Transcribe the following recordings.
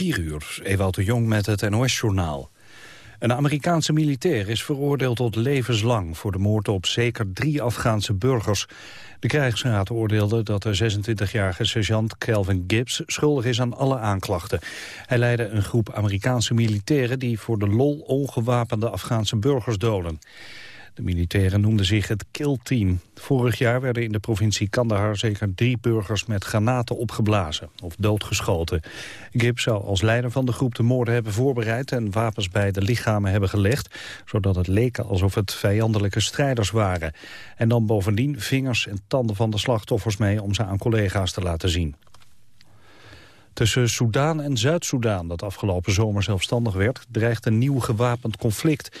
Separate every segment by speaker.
Speaker 1: 4 uur, Ewout de Jong met het NOS-journaal. Een Amerikaanse militair is veroordeeld tot levenslang... voor de moord op zeker drie Afghaanse burgers. De krijgsraad oordeelde dat de 26-jarige sergeant Kelvin Gibbs... schuldig is aan alle aanklachten. Hij leidde een groep Amerikaanse militairen... die voor de lol ongewapende Afghaanse burgers doden. De militairen noemden zich het Kill Team. Vorig jaar werden in de provincie Kandahar zeker drie burgers met granaten opgeblazen of doodgeschoten. Gibbs zou als leider van de groep de moorden hebben voorbereid en wapens bij de lichamen hebben gelegd, zodat het leek alsof het vijandelijke strijders waren. En dan bovendien vingers en tanden van de slachtoffers mee om ze aan collega's te laten zien. Tussen Soedan en Zuid-Soedan, dat afgelopen zomer zelfstandig werd, dreigt een nieuw gewapend conflict.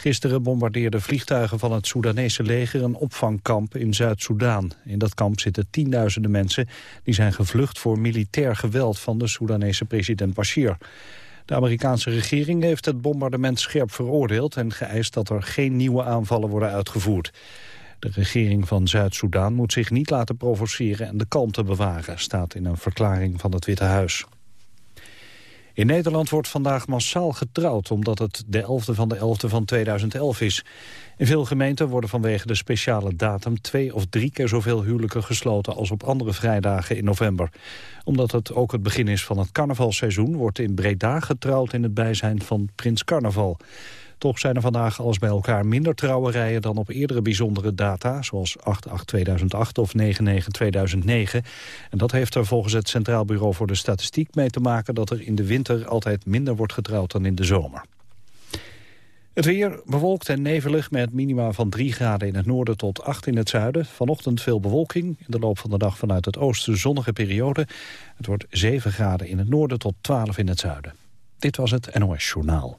Speaker 1: Gisteren bombardeerden vliegtuigen van het Soedanese leger een opvangkamp in Zuid-Soedan. In dat kamp zitten tienduizenden mensen die zijn gevlucht voor militair geweld van de Soedanese president Bashir. De Amerikaanse regering heeft het bombardement scherp veroordeeld en geëist dat er geen nieuwe aanvallen worden uitgevoerd. De regering van Zuid-Soedan moet zich niet laten provoceren en de kalmte bewaren, staat in een verklaring van het Witte Huis. In Nederland wordt vandaag massaal getrouwd... omdat het de 11e van de 11e van 2011 is. In veel gemeenten worden vanwege de speciale datum... twee of drie keer zoveel huwelijken gesloten... als op andere vrijdagen in november. Omdat het ook het begin is van het carnavalseizoen... wordt in Breda getrouwd in het bijzijn van Prins Carnaval. Toch zijn er vandaag alles bij elkaar minder trouwerijen dan op eerdere bijzondere data, zoals 8-8-2008 of 9-9-2009. En dat heeft er volgens het Centraal Bureau voor de Statistiek mee te maken dat er in de winter altijd minder wordt getrouwd dan in de zomer. Het weer bewolkt en nevelig met minima van 3 graden in het noorden tot 8 in het zuiden. Vanochtend veel bewolking. In de loop van de dag vanuit het oosten zonnige periode. Het wordt 7 graden in het noorden tot 12 in het zuiden. Dit was het NOS Journaal.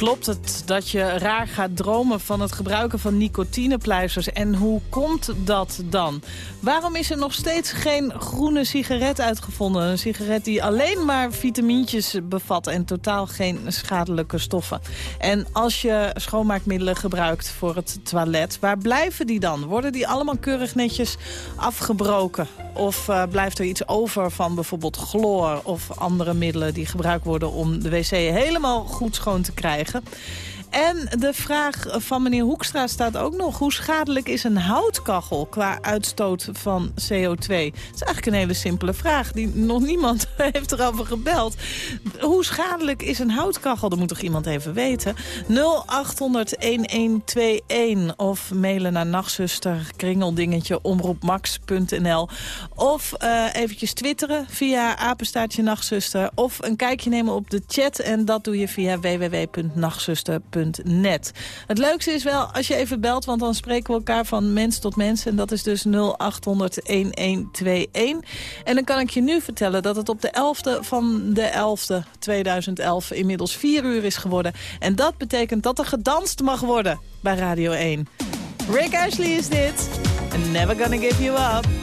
Speaker 2: Klopt het dat je raar gaat dromen van het gebruiken van nicotinepleisters? En hoe komt dat dan? Waarom is er nog steeds geen groene sigaret uitgevonden? Een sigaret die alleen maar vitamintjes bevat en totaal geen schadelijke stoffen. En als je schoonmaakmiddelen gebruikt voor het toilet, waar blijven die dan? Worden die allemaal keurig netjes afgebroken? Of uh, blijft er iets over van bijvoorbeeld chloor of andere middelen die gebruikt worden om de wc helemaal goed schoon te krijgen? krijgen. En de vraag van meneer Hoekstra staat ook nog. Hoe schadelijk is een houtkachel qua uitstoot van CO2? Dat is eigenlijk een hele simpele vraag. Die nog niemand heeft erover gebeld. Hoe schadelijk is een houtkachel? Dat moet toch iemand even weten. 0800-1121 of mailen naar nachtzuster, kringeldingetje, omroepmax.nl. Of uh, eventjes twitteren via apenstaartje nachtzuster. Of een kijkje nemen op de chat. En dat doe je via www.nachtzuster.nl. Het leukste is wel als je even belt, want dan spreken we elkaar van mens tot mens. En dat is dus 0800-1121. En dan kan ik je nu vertellen dat het op de 11e van de 11e 2011 inmiddels 4 uur is geworden. En dat betekent dat er gedanst mag worden bij Radio 1. Rick Ashley is dit. Never gonna give you up.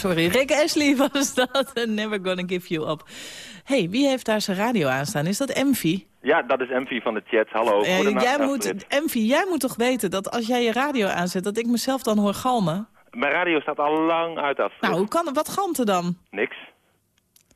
Speaker 2: Sorry. Rick Ashley was dat. Never gonna give you up. hey, wie heeft daar zijn radio aan staan? Is dat Envy?
Speaker 3: Ja, dat is Envy van de chat. Hallo.
Speaker 2: Uh, jij moet, Envy, jij moet toch weten dat als jij je radio aanzet... dat ik mezelf dan hoor galmen?
Speaker 3: Mijn radio staat al lang uit, Astrid.
Speaker 2: Nou, hoe kan, wat galmt er dan?
Speaker 3: Niks.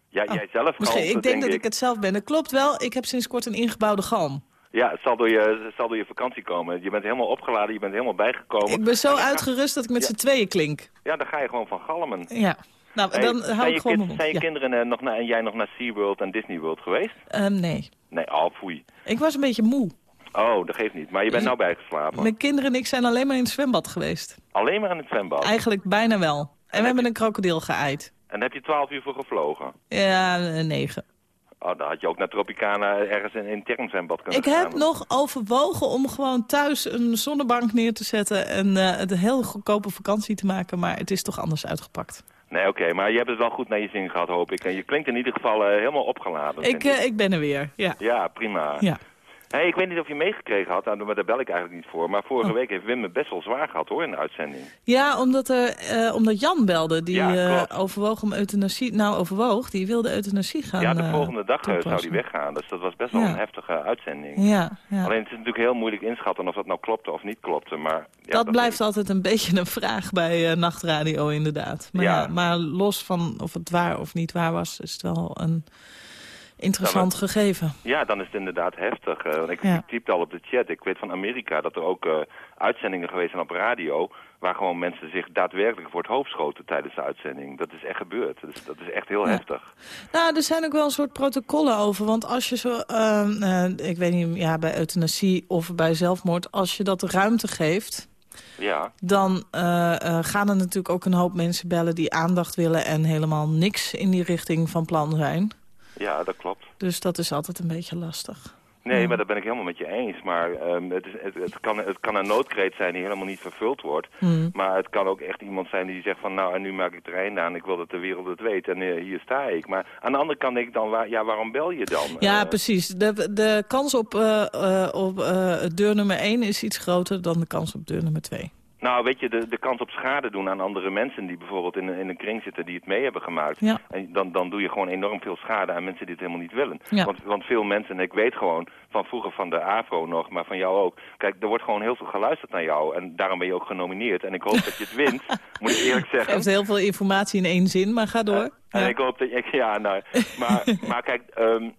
Speaker 3: Ja, oh, jij zelf
Speaker 2: galmt Ik denk, denk dat ik. het zelf ben. Dat klopt wel. Ik heb sinds kort een ingebouwde galm.
Speaker 3: Ja, het zal, door je, het zal door je vakantie komen. Je bent helemaal opgeladen, je bent helemaal bijgekomen.
Speaker 2: Ik ben zo uitgerust dat ik met ja. z'n tweeën klink.
Speaker 3: Ja, dan ga je gewoon van galmen.
Speaker 2: Ja. Nou, dan hou ik gewoon
Speaker 3: Zijn je kinderen uh, nog naar, en jij nog naar SeaWorld en Disney World geweest?
Speaker 2: Um, nee.
Speaker 3: Nee, al oh, foei.
Speaker 2: Ik was een beetje moe.
Speaker 3: Oh, dat geeft niet. Maar je bent nou bijgeslapen.
Speaker 2: Mijn kinderen en ik zijn alleen maar in het zwembad geweest.
Speaker 3: Alleen maar in het zwembad?
Speaker 2: Eigenlijk bijna wel. En, en we hebben je... een krokodil geëid.
Speaker 3: En heb je twaalf uur voor gevlogen?
Speaker 2: Ja, negen.
Speaker 3: Oh, dan had je ook naar Tropicana ergens in intern zwembad kunnen
Speaker 2: Ik heb nog overwogen om gewoon thuis een zonnebank neer te zetten... en uh, het een heel goedkope vakantie te maken, maar het is toch anders uitgepakt.
Speaker 3: Nee, oké, maar je hebt het wel goed naar je zin gehad, hoop ik. En je klinkt in ieder geval uh, helemaal opgeladen.
Speaker 2: Ik, uh, ik ben er weer, ja.
Speaker 3: Ja, prima.
Speaker 2: Ja.
Speaker 3: Hey, ik weet niet of je meegekregen had, nou, maar daar bel ik eigenlijk niet voor. Maar vorige
Speaker 2: oh.
Speaker 3: week heeft Wim het best wel zwaar gehad hoor in de uitzending.
Speaker 2: Ja, omdat, er, uh, omdat Jan belde. Die ja, uh, overwoog om euthanasie. Nou, overwoog, die wilde euthanasie gaan
Speaker 3: Ja, de volgende dag zou die weggaan. Dus dat was best wel
Speaker 2: ja.
Speaker 3: een heftige uitzending.
Speaker 2: Ja, ja,
Speaker 3: Alleen het is natuurlijk heel moeilijk inschatten of dat nou klopte of niet klopte. Maar, ja,
Speaker 2: dat, dat blijft altijd een beetje een vraag bij Nachtradio inderdaad. Maar, ja. maar los van of het waar of niet waar was, is het wel een interessant gegeven.
Speaker 3: Ja, dan is het inderdaad heftig. Uh, ik ja. typte al op de chat. Ik weet van Amerika dat er ook uh, uitzendingen geweest zijn op radio... waar gewoon mensen zich daadwerkelijk voor het hoofd schoten tijdens de uitzending. Dat is echt gebeurd. Dus dat is echt heel
Speaker 2: ja.
Speaker 3: heftig.
Speaker 2: Nou, er zijn ook wel een soort protocollen over. Want als je zo, uh, ik weet niet, ja, bij euthanasie of bij zelfmoord... als je dat ruimte geeft...
Speaker 3: Ja.
Speaker 2: Dan uh, uh, gaan er natuurlijk ook een hoop mensen bellen die aandacht willen... en helemaal niks in die richting van plan zijn.
Speaker 3: Ja, dat klopt.
Speaker 2: Dus dat is altijd een beetje lastig.
Speaker 3: Nee, maar dat ben ik helemaal met je eens. Maar um, het, is, het, het, kan, het kan een noodkreet zijn die helemaal niet vervuld wordt.
Speaker 2: Mm.
Speaker 3: Maar het kan ook echt iemand zijn die zegt van... nou, en nu maak ik er einde aan. Ik wil dat de wereld het weet. En uh, hier sta ik. Maar aan de andere kant denk ik dan... Waar, ja, waarom bel je dan?
Speaker 2: Ja, uh, precies. De, de kans op, uh, op deur nummer 1 is iets groter dan de kans op deur nummer 2.
Speaker 3: Nou, weet je, de, de kans op schade doen aan andere mensen die bijvoorbeeld in, in een kring zitten die het mee hebben gemaakt.
Speaker 2: Ja.
Speaker 3: En dan, dan doe je gewoon enorm veel schade aan mensen die het helemaal niet willen.
Speaker 2: Ja.
Speaker 3: Want, want veel mensen, en ik weet gewoon van vroeger van de AVRO nog, maar van jou ook. Kijk, er wordt gewoon heel veel geluisterd naar jou en daarom ben je ook genomineerd. En ik hoop dat je het wint, moet ik eerlijk zeggen.
Speaker 2: Je hebt heel veel informatie in één zin, maar ga door.
Speaker 3: Uh, ja. En ik hoop dat je, ja, nou, maar, maar kijk... Um,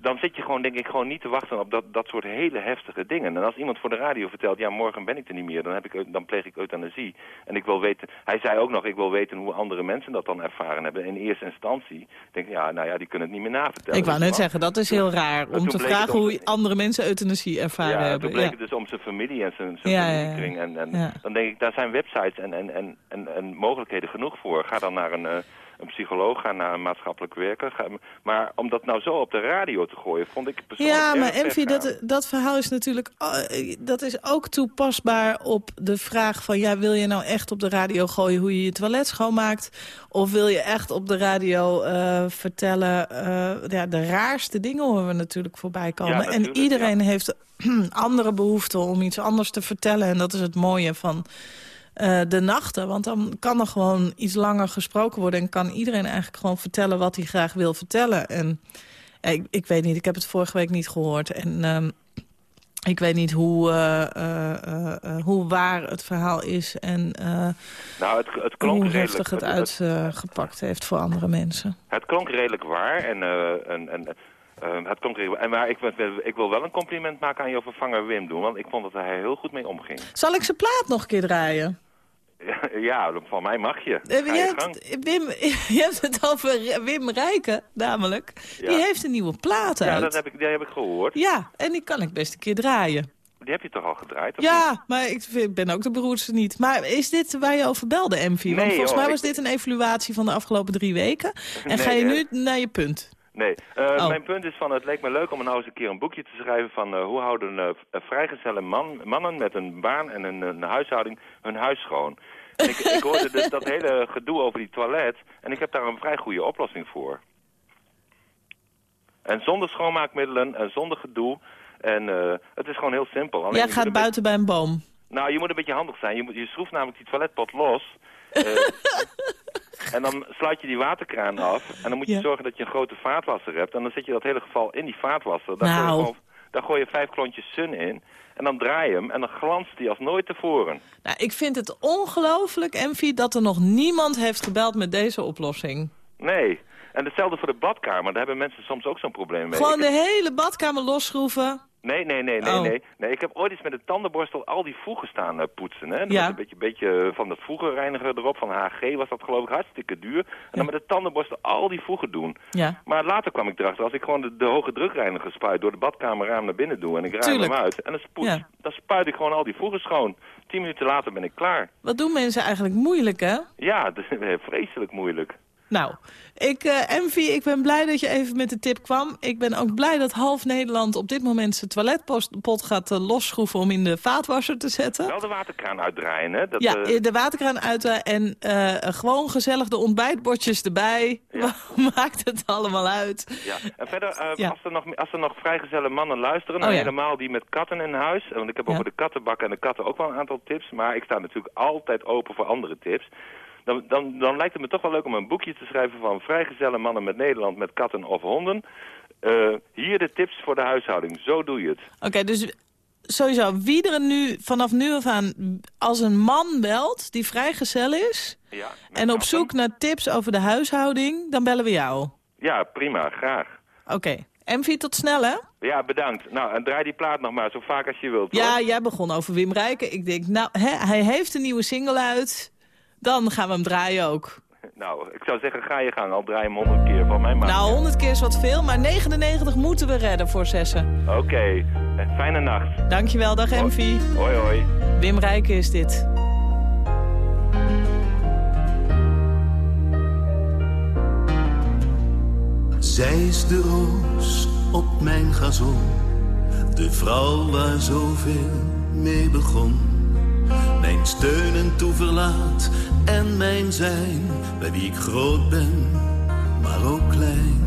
Speaker 3: dan zit je gewoon, denk ik, gewoon niet te wachten op dat, dat soort hele heftige dingen. En als iemand voor de radio vertelt, ja, morgen ben ik er niet meer, dan, heb ik, dan pleeg ik euthanasie. En ik wil weten, hij zei ook nog, ik wil weten hoe andere mensen dat dan ervaren hebben. In eerste instantie denk ik, ja, nou ja, die kunnen het niet meer navertellen.
Speaker 2: Ik wou net zeggen, dat is heel raar, om te vragen hoe andere mensen euthanasie ervaren
Speaker 3: ja,
Speaker 2: hebben.
Speaker 3: toen bleek
Speaker 2: ja,
Speaker 3: het dus om zijn familie en zijn, zijn
Speaker 2: ja,
Speaker 3: familiekring. En, en dan denk ik, daar zijn websites en, en, en, en, en mogelijkheden genoeg voor. Ga dan naar een... Uh, een psycholoog, gaan naar een maatschappelijk werker. Ga, maar om dat nou zo op de radio te gooien, vond ik persoonlijk
Speaker 2: Ja, maar Envy, dat, dat verhaal is natuurlijk uh, dat is ook toepasbaar op de vraag van... ja, wil je nou echt op de radio gooien hoe je je toilet schoonmaakt? Of wil je echt op de radio uh, vertellen... Uh, ja, de raarste dingen horen we natuurlijk voorbij komen.
Speaker 3: Ja,
Speaker 2: en iedereen
Speaker 3: ja.
Speaker 2: heeft andere behoeften om iets anders te vertellen. En dat is het mooie van... Uh, de nachten. Want dan kan er gewoon iets langer gesproken worden... en kan iedereen eigenlijk gewoon vertellen wat hij graag wil vertellen. En uh, ik, ik weet niet, ik heb het vorige week niet gehoord. En uh, ik weet niet hoe, uh, hoe waar het verhaal is... en
Speaker 3: nou, het, het klonk
Speaker 2: hoe heftig het uitgepakt heeft voor andere mensen.
Speaker 3: Het klonk redelijk waar en... en, en uh, het En maar ik, ik, wil wel een compliment maken aan jouw vervanger Wim doen, want ik vond dat hij heel goed mee omging.
Speaker 2: Zal ik zijn plaat nog een keer draaien?
Speaker 3: Ja, van mij mag je.
Speaker 2: Uh, je, hebt, Wim, je hebt het over Wim Rijken, namelijk. Ja. Die heeft een nieuwe plaat uit.
Speaker 3: Ja, dat heb ik, die heb ik gehoord.
Speaker 2: Ja, en die kan ik best een keer draaien.
Speaker 3: Die heb je toch al gedraaid? Of
Speaker 2: ja,
Speaker 3: niet?
Speaker 2: maar ik vind, ben ook de beroerdste niet. Maar is dit waar je over belde? Want
Speaker 3: nee,
Speaker 2: volgens
Speaker 3: joh,
Speaker 2: mij was
Speaker 3: ik...
Speaker 2: dit een evaluatie van de afgelopen drie weken. En
Speaker 3: nee,
Speaker 2: ga je nu naar je punt?
Speaker 3: Nee, uh,
Speaker 2: oh.
Speaker 3: mijn punt is van het leek me leuk om nou eens een keer een boekje te schrijven van uh, hoe houden uh, vrijgezelle man, mannen met een baan en een, een huishouding hun huis schoon. En ik, ik hoorde dus dat hele gedoe over die toilet en ik heb daar een vrij goede oplossing voor. En zonder schoonmaakmiddelen en zonder gedoe. En het is gewoon heel simpel.
Speaker 2: Alleen Jij gaat buiten bij een boom.
Speaker 3: Nou, je moet een beetje handig zijn. Je, moet, je schroeft namelijk die toiletpot los. Uh, En dan sluit je die waterkraan af. En dan moet je
Speaker 2: Ja.
Speaker 3: zorgen dat je een grote vaatwasser hebt. En dan zet je dat hele geval in die vaatwasser. Daar, gooi, je
Speaker 2: Nou.
Speaker 3: gewoon, daar gooi je vijf klontjes sun in. En dan draai je hem en dan glanst die als nooit tevoren.
Speaker 2: Nou, ik vind het ongelooflijk, Envy, dat er nog niemand heeft gebeld met deze oplossing.
Speaker 3: Nee. En hetzelfde voor de badkamer. Daar hebben mensen soms ook zo'n probleem mee.
Speaker 2: Gewoon de hele badkamer losschroeven.
Speaker 3: Nee, nee, nee, nee,
Speaker 2: Oh.
Speaker 3: nee, nee. Ik heb ooit eens met een tandenborstel al die voegen staan eh, poetsen. Hè. Dat
Speaker 2: Ja.
Speaker 3: was een beetje, beetje van dat voegenreiniger erop, van HG was dat geloof ik hartstikke duur. En dan met de tandenborstel al die voegen doen.
Speaker 2: Ja.
Speaker 3: Maar later kwam ik erachter, als ik gewoon de, de hoge drukreiniger spuit door de badkamerraam naar binnen doe en ik ruim hem uit. En dan, spoed, dan spuit ik gewoon al die voegen schoon. Tien minuten later ben ik klaar.
Speaker 2: Wat doen mensen eigenlijk moeilijk, hè?
Speaker 3: Ja, dat is vreselijk moeilijk.
Speaker 2: Nou, ik, eh Envy, ik ben blij dat je even met de tip kwam. Ik ben ook blij dat half Nederland op dit moment zijn toiletpot gaat eh, losschroeven om in de vaatwasser te zetten.
Speaker 3: Wel de waterkraan uitdraaien, hè. Dat,
Speaker 2: Ja,
Speaker 3: eh,
Speaker 2: de waterkraan uit eh, en gewoon gezellig de ontbijtbordjes erbij.
Speaker 3: Ja.
Speaker 2: Maakt het allemaal uit.
Speaker 3: Ja, en verder,
Speaker 2: Ja.
Speaker 3: als, er nog, als er nog vrijgezelle mannen luisteren,
Speaker 2: Oh, ja.
Speaker 3: helemaal die met katten in huis, want ik heb over de kattenbak en de katten ook wel een aantal tips, maar ik sta natuurlijk altijd open voor andere tips. Dan, dan, dan lijkt het me toch wel leuk om een boekje te schrijven van vrijgezelle mannen met Nederland met katten of honden. Eh, hier de tips voor de huishouding, zo doe je het.
Speaker 2: Oké, dus sowieso, wie er nu vanaf nu af aan als een man belt die vrijgezel is...
Speaker 3: Ja,
Speaker 2: en op zoek naar tips over de huishouding, dan bellen we jou.
Speaker 3: Ja, prima, graag.
Speaker 2: Oké. Envy, tot snel, hè?
Speaker 3: Ja, bedankt. Nou, en draai die plaat nog maar zo vaak als je wilt.
Speaker 2: Ja,
Speaker 3: hoor.
Speaker 2: jij begon over Wim Rijken. Ik denk, nou, hè, hij heeft een nieuwe single uit. Dan gaan we hem draaien ook.
Speaker 3: Nou, ik zou zeggen, ga je gang, al draai hem honderd keer van mij maar.
Speaker 2: Nou, 100 keer is wat veel, maar 99 moeten we redden voor zessen.
Speaker 3: Oké, Eh, fijne nacht.
Speaker 2: Dankjewel, dag Envy.
Speaker 3: Hoi, hoi.
Speaker 2: Wim Rijken is dit.
Speaker 4: Zij is de roos op mijn gazon, de vrouw waar zoveel mee begon. Mijn steun en toeverlaat en mijn zijn, bij wie ik groot ben, maar ook klein.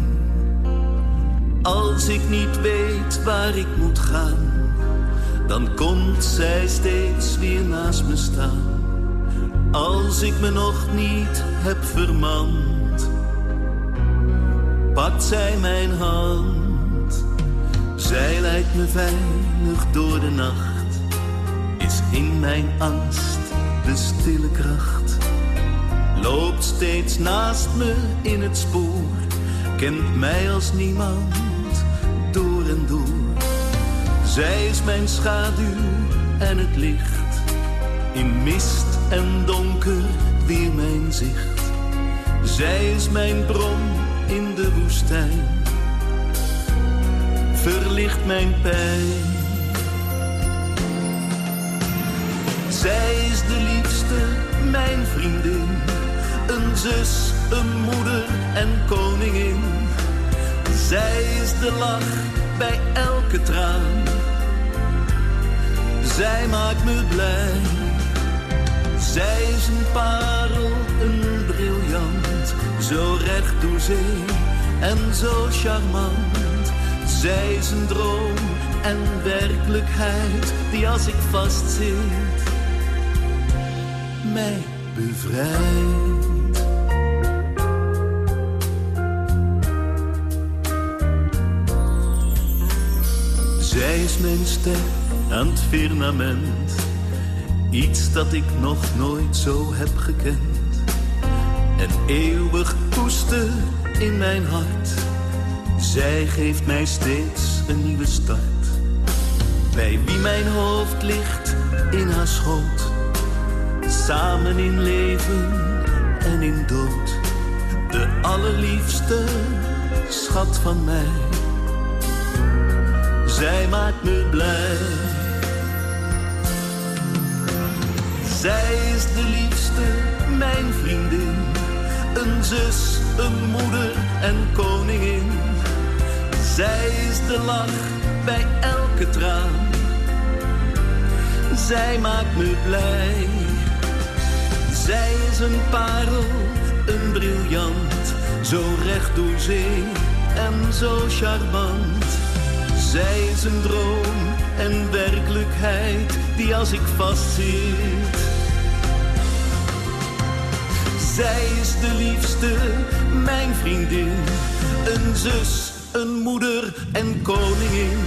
Speaker 4: Als ik niet weet waar ik moet gaan, dan komt zij steeds weer naast me staan. Als ik me nog niet heb vermand pakt zij mijn hand. Zij leidt me veilig door de nacht, is in mijn angst de stille kracht. Loopt steeds naast me in het spoor, kent mij als niemand door en door. Zij is mijn schaduw en het licht, in mist en donker weer mijn zicht. Zij is mijn bron in de woestijn, verlicht mijn pijn. Zij is de liefste, mijn vriendin, een zus, een moeder en koningin. Zij is de lach bij elke traan. Zij maakt me blij. Zij is een parel, een briljant, zo recht door zee en zo charmant. Zij is een droom en werkelijkheid die als ik vastzit, mij bevrijdt. Zij is mijn ster aan het firmament. Iets dat ik nog nooit zo heb gekend. En eeuwig koester in mijn hart. Zij geeft mij steeds een nieuwe start. Bij wie mijn hoofd ligt in haar schoot. Samen in leven en in dood. De allerliefste schat van mij. Zij maakt me blij. Zij is de liefste, mijn vriendin. Een zus, een moeder en koningin. Zij is de lach bij elke traan. Zij maakt me blij. Zij is een parel, een briljant. Zo recht door en zo charmant. Zij is een droom en werkelijkheid die als ik vastzit. Zij is de liefste, mijn vriendin. Een zus, een moeder en koningin.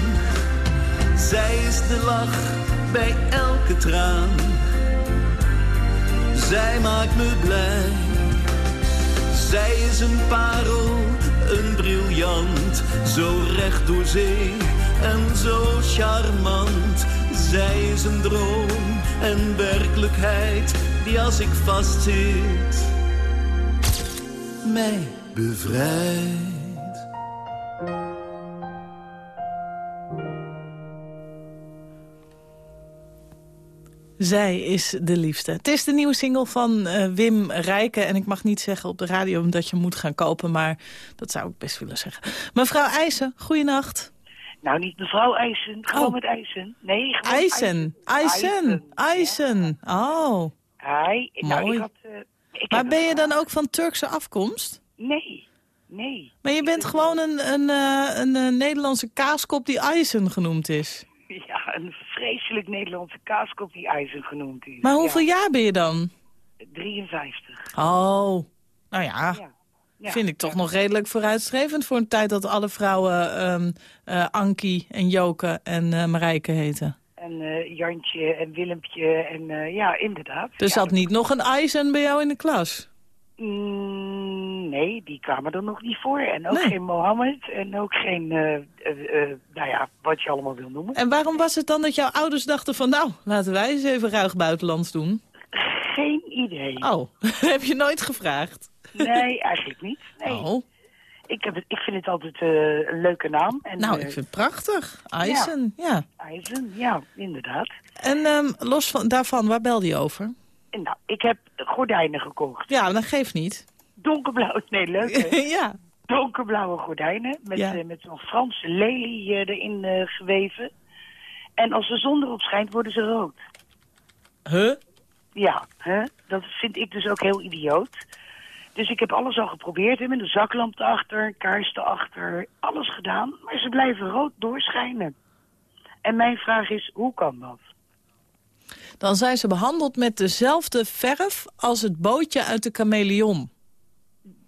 Speaker 4: Zij is de lach bij elke traan. Zij maakt me blij. Zij is een parel, een briljant. Zo recht door zee en zo charmant. Zij is een droom en werkelijkheid die als ik vastzit mij bevrijdt.
Speaker 2: Zij is de liefste. Het is de nieuwe single van uh, Wim Rijken. En ik mag niet zeggen op de radio dat je moet gaan kopen, maar dat zou ik best willen zeggen. Mevrouw IJssen, goeienacht.
Speaker 5: Nou, niet mevrouw IJssen, gewoon oh. met IJssen. Nee, gewoon.
Speaker 2: IJssen. IJssen. Oh.
Speaker 5: Hi. Nou,
Speaker 2: Mooi.
Speaker 5: ik had, uh, ik
Speaker 2: maar ben je dan ook van Turkse afkomst?
Speaker 5: Nee, nee.
Speaker 2: Maar je bent gewoon een, een, uh, een, Nederlandse kaaskop die IJssen genoemd is.
Speaker 5: Ja, een vreselijk Nederlandse kaaskop die IJzen genoemd is.
Speaker 2: Maar hoeveel
Speaker 5: ja.
Speaker 2: jaar ben je dan?
Speaker 5: 53.
Speaker 2: Oh, nou ja. ja. ja. Vind ik toch nog redelijk vooruitstrevend voor een tijd dat alle vrouwen um, uh, Ankie en Joke en uh, Marijke heten.
Speaker 5: En uh, Jantje en Willempje en ja, inderdaad.
Speaker 2: Dus zat niet nog een IJzen bij jou in de klas?
Speaker 5: Mm, nee, die kwamen er nog niet voor. En ook nee. geen Mohammed en ook geen, uh, uh, uh, nou ja, wat je allemaal wil noemen.
Speaker 2: En waarom was het dan dat jouw ouders dachten van, nou, laten wij eens even ruig buitenlands doen?
Speaker 5: Geen idee.
Speaker 2: Oh, heb je nooit gevraagd?
Speaker 5: Nee, eigenlijk niet. Nee.
Speaker 2: Oh.
Speaker 5: Ik, heb het, ik vind het altijd een leuke naam. En,
Speaker 2: nou, ik vind het prachtig. Eisen, ja.
Speaker 5: ja. Eisen, ja, inderdaad.
Speaker 2: En um, los van, daarvan, waar belde je over?
Speaker 5: Nou, ik heb gordijnen gekocht.
Speaker 2: Ja, dat geeft niet.
Speaker 5: Donkerblauw, nee, leuk hè?
Speaker 2: ja.
Speaker 5: Donkerblauwe gordijnen met,
Speaker 2: ja.
Speaker 5: uh, met zo'n Franse lelie uh, erin uh, geweven. En als de zon erop schijnt, worden ze rood.
Speaker 2: Huh?
Speaker 5: Ja, hè? dat vind ik dus ook heel idioot. Dus ik heb alles al geprobeerd, hè? met een zaklamp erachter, kaars erachter, alles gedaan. Maar ze blijven rood doorschijnen. En mijn vraag is, hoe kan dat?
Speaker 2: Dan zijn ze behandeld met dezelfde verf als het bootje uit de chameleon.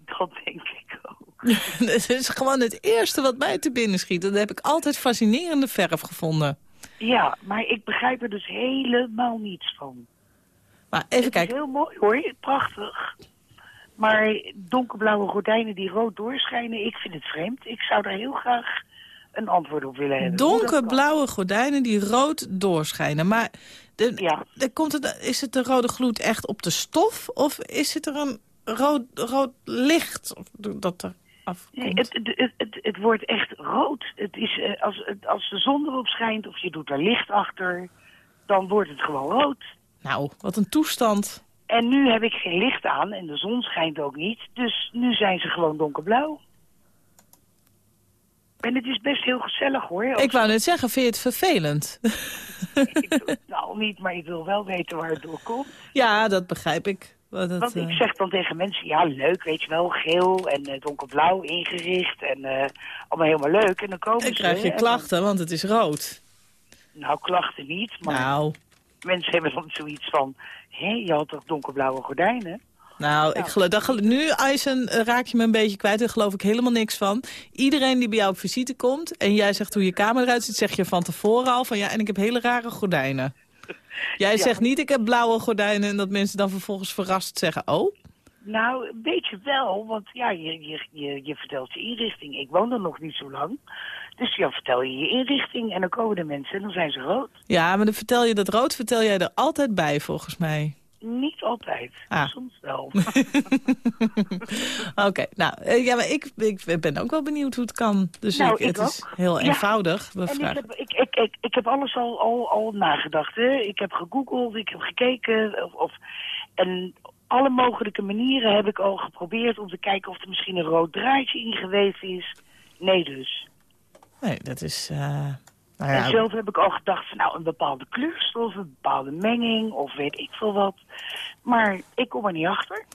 Speaker 5: Dat denk ik ook.
Speaker 2: Het is gewoon het eerste wat mij te binnen schiet. Dat heb ik altijd fascinerende verf gevonden.
Speaker 5: Ja, maar ik begrijp er dus helemaal niets van.
Speaker 2: Maar even
Speaker 5: het
Speaker 2: kijken.
Speaker 5: is heel mooi hoor, prachtig. Maar donkerblauwe gordijnen die rood doorschijnen, ik vind het vreemd. Ik zou daar heel graag een antwoord op willen hebben.
Speaker 2: Donkerblauwe gordijnen die rood doorschijnen. Maar de,
Speaker 5: ja.
Speaker 2: de, komt het, is het de rode gloed echt op de stof? Of is het er een rood, rood licht dat er afkomt?
Speaker 5: Nee, het, het, het, het, wordt echt rood. Het is, als, als de zon erop schijnt of je doet er licht achter, dan wordt het gewoon rood.
Speaker 2: Nou, wat een toestand.
Speaker 5: En nu heb ik geen licht aan en de zon schijnt ook niet. Dus nu zijn ze gewoon donkerblauw. En het is best heel gezellig hoor.
Speaker 2: Als... Ik wou net zeggen, vind je het vervelend?
Speaker 5: ik nou niet, maar ik wil wel weten waar het door komt.
Speaker 2: Ja, dat begrijp ik. Dat,
Speaker 5: Want ik zeg dan tegen mensen, ja leuk, weet je wel, geel en uh, donkerblauw ingericht en uh, allemaal helemaal leuk. En dan komen
Speaker 2: dan
Speaker 5: ze...
Speaker 2: krijg je klachten, dan... want het is rood.
Speaker 5: Nou, klachten niet, maar
Speaker 2: nou.
Speaker 5: mensen hebben dan zoiets van, hé, je had toch donkerblauwe gordijnen?
Speaker 2: Nou, ik geloof, dat, nu, Eisen, raak je me een beetje kwijt. Daar geloof ik helemaal niks van. Iedereen die bij jou op visite komt en jij zegt hoe je kamer eruit ziet... zeg je van tevoren al van ja, en ik heb hele rare gordijnen. Jij ja. zegt niet, ik heb blauwe gordijnen... en dat mensen dan vervolgens verrast zeggen, oh?
Speaker 5: Nou, een beetje wel, want ja, je, je, je, je vertelt je inrichting. Ik woon er nog niet zo lang. Dus dan vertel je je inrichting en dan komen de mensen en dan zijn ze rood.
Speaker 2: Ja, maar dan vertel je dat rood, vertel jij er altijd bij, volgens mij.
Speaker 5: Niet altijd,
Speaker 2: ah.
Speaker 5: soms wel.
Speaker 2: Oké, okay, nou, ja, maar ik, ik ben ook wel benieuwd hoe het kan. Dus
Speaker 5: nou,
Speaker 2: ik,
Speaker 5: ik
Speaker 2: het
Speaker 5: ook.
Speaker 2: is heel
Speaker 5: ja.
Speaker 2: eenvoudig. We
Speaker 5: en
Speaker 2: vragen.
Speaker 5: ik, heb, ik, ik, ik, ik heb alles al, al, al nagedacht. Hè. Ik heb gegoogeld, ik heb gekeken. Of, of, en alle mogelijke manieren heb ik al geprobeerd om te kijken of er misschien een rood draadje in geweest is. Nee dus.
Speaker 2: Nee, dat is... Uh... Nou
Speaker 5: ja. En zelf heb ik al gedacht van nou een bepaalde kleurstof, een bepaalde menging of weet ik veel wat. Maar ik kom er niet achter.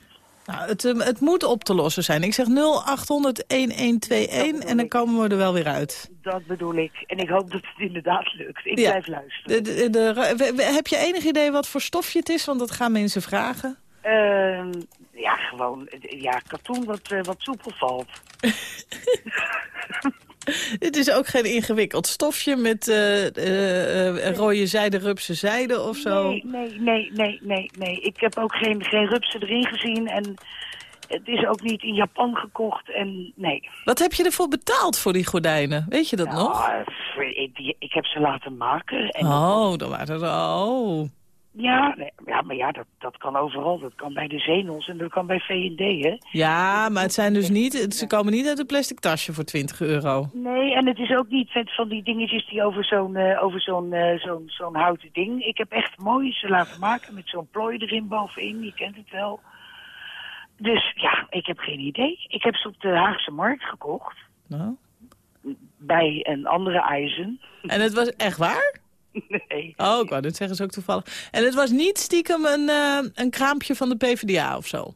Speaker 2: Nou, het, het moet op te lossen zijn. Ik zeg 0800-1121 en dan komen we er wel weer uit.
Speaker 5: Dat bedoel ik. En ik hoop dat het inderdaad lukt. Ik ja. blijf luisteren.
Speaker 2: De, de, de, heb je enig idee wat voor stofje het is? Want dat gaan mensen vragen.
Speaker 5: Uh, ja, gewoon eh, ja, katoen wat, eh, wat soepel valt.
Speaker 2: Het is ook geen ingewikkeld stofje met eh, eh, eh, rode zijde, rupse zijde of zo.
Speaker 5: Nee, nee, nee, nee, nee, nee. Ik heb ook geen, geen rupsen erin gezien en het is ook niet in Japan gekocht en nee.
Speaker 2: Wat heb je ervoor betaald voor die gordijnen? Weet je dat nog?
Speaker 5: Nou, eh, ik, ik heb ze laten maken. En
Speaker 2: Oh, dan waren er... Oh.
Speaker 5: Ja, nee, ja, maar ja, dat, dat kan overal. Dat kan bij de Zenos en dat kan bij V&D, hè.
Speaker 2: Ja, maar het zijn dus niet... het- Ze komen niet uit een plastic tasje voor 20 euro.
Speaker 5: Nee, en het is ook niet van die dingetjes die over zo'n eh, over zo'n eh, zo'n zo'n houten ding. Ik heb echt mooi ze laten maken met zo'n plooi erin bovenin. Je kent het wel. Dus ja, ik heb geen idee. Ik heb ze op de Haagse Markt gekocht.
Speaker 2: Nou.
Speaker 5: Bij een andere IJzen.
Speaker 2: En het was echt waar?
Speaker 5: Nee.
Speaker 2: Oh, ik wou dit zeggen, is ook toevallig. En het was niet stiekem een, eh, een kraampje van de PvdA of zo?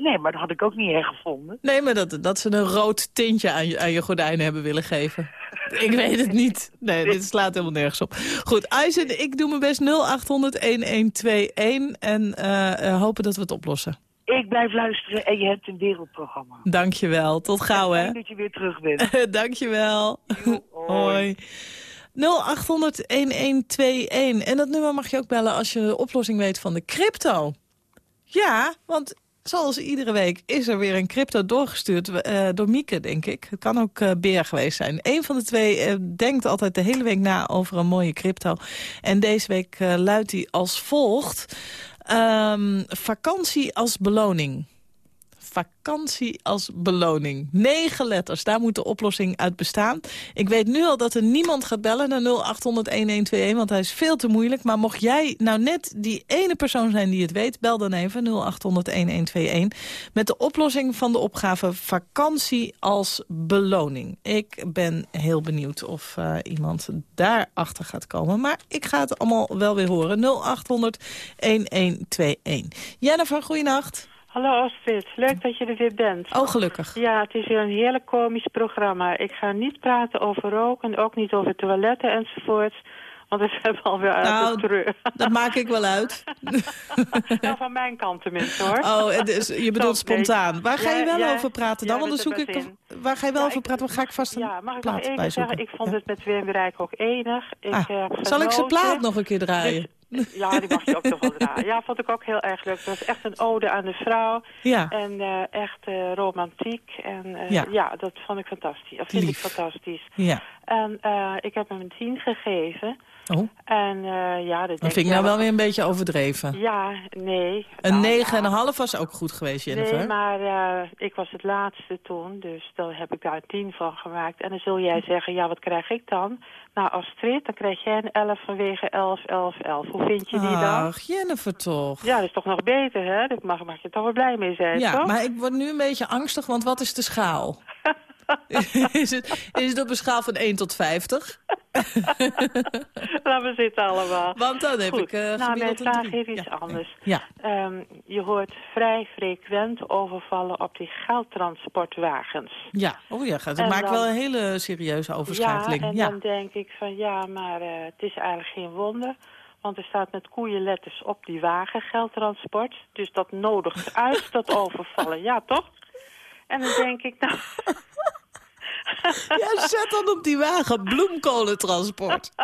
Speaker 5: nee, maar dat had ik ook niet erg gevonden.
Speaker 2: Nee, maar dat, dat ze een rood tintje aan je, aan je gordijnen hebben willen geven. Ik weet het niet. Nee, dit slaat helemaal nergens op. Goed, Eisen, ik doe mijn best 0800-1121 en eh, eh, hopen dat we het oplossen.
Speaker 5: Ik blijf luisteren en je hebt een wereldprogramma.
Speaker 2: Dankjewel. Tot gauw, hè.
Speaker 5: Fijn dat je weer terug bent.
Speaker 2: Dankjewel. Hoi. 0800-1121. En dat nummer mag je ook bellen als je de oplossing weet van de crypto. Ja, want zoals iedere week is er weer een crypto doorgestuurd eh, door Mieke, denk ik. Het kan ook eh, Beer geweest zijn. Eén van de twee eh, denkt altijd de hele week na over een mooie crypto. En deze week luidt hij als volgt. Ehm, vakantie als beloning vakantie als beloning. Negen letters, daar moet de oplossing uit bestaan. Ik weet nu al dat er niemand gaat bellen naar 0800-1121, want hij is veel te moeilijk. Maar mocht jij nou net die ene persoon zijn die het weet, bel dan even 0800-1121... met de oplossing van de opgave vakantie als beloning. Ik ben heel benieuwd of uh, iemand daarachter gaat komen. Maar ik ga het allemaal wel weer horen. 0800-1121. Jennifer, goeienacht.
Speaker 6: Hallo Astrid, leuk dat je er weer bent.
Speaker 2: Oh, gelukkig.
Speaker 6: Ja, het is weer een heerlijk komisch programma. Ik ga niet praten over roken, ook niet over toiletten enzovoort. Want dat hebben we alweer uit
Speaker 2: nou,
Speaker 6: de treur.
Speaker 2: dat maak ik wel uit.
Speaker 6: nou, van mijn kant tenminste, hoor.
Speaker 2: Oh, dus je bedoelt spontaan. Waar ga je wel ja, over praten dan? Want dan zoek ik... Waar ga je wel ja, over praten? Waar ga ik vast een
Speaker 6: ja, mag ik
Speaker 2: plaat bij?
Speaker 6: Zeggen, ik vond het met Wim Rijk ook enig. Ik,
Speaker 2: ah, zal ik zijn plaat nog een keer draaien?
Speaker 6: Dus, ja, die mag je ook toch wel draaien. Ja, vond ik ook heel erg leuk. Het was echt een ode aan de vrouw.
Speaker 2: Ja.
Speaker 6: En uh, echt uh, romantiek. En uh, ja. ja. dat vond ik fantastisch. Dat vind
Speaker 2: Lief.
Speaker 6: ik fantastisch.
Speaker 2: Ja.
Speaker 6: En ik heb hem een tien gegeven.
Speaker 2: Oh.
Speaker 6: En ja, dat,
Speaker 2: dat vind ik nou wel weer een beetje overdreven.
Speaker 6: Ja, nee.
Speaker 2: Een
Speaker 6: nou,
Speaker 2: negen
Speaker 6: ja.
Speaker 2: en een half was ook goed geweest, Jennifer.
Speaker 6: Nee, maar uh, ik was het laatste toen, dus dan heb ik daar een tien van gemaakt. En dan zul jij zeggen, ja, wat krijg ik dan? Nou, Astrid, dan krijg jij een 11 vanwege 11, 11, 11. Hoe vind je die dan?
Speaker 2: Ach, Jennifer toch.
Speaker 6: Ja, dat is toch nog beter, hè? Daar mag, mag je toch wel blij mee zijn,
Speaker 2: ja,
Speaker 6: toch?
Speaker 2: maar ik word nu een beetje angstig, want wat is de schaal? is, het, is het op een schaal van 1 tot 50?
Speaker 6: Laten we zitten allemaal.
Speaker 2: Want dan heb
Speaker 6: Goed.
Speaker 2: ik uh,
Speaker 6: Nou, mijn vraag is iets
Speaker 2: ja.
Speaker 6: anders.
Speaker 2: Ja.
Speaker 6: Um, je hoort vrij frequent overvallen op die geldtransportwagens.
Speaker 2: Ja, oh ja, dat
Speaker 6: En
Speaker 2: maakt
Speaker 6: dan-
Speaker 2: wel een hele serieuze overschakeling.
Speaker 6: Ja, en
Speaker 2: Ja,
Speaker 6: dan denk ik van ja, maar eh, het is eigenlijk geen wonder. Want er staat met koeienletters op die wagen geldtransport. Dus dat nodigt uit tot overvallen. Ja, toch? En dan denk ik, nou,
Speaker 2: Ja, zet dan op die wagen bloemkolentransport.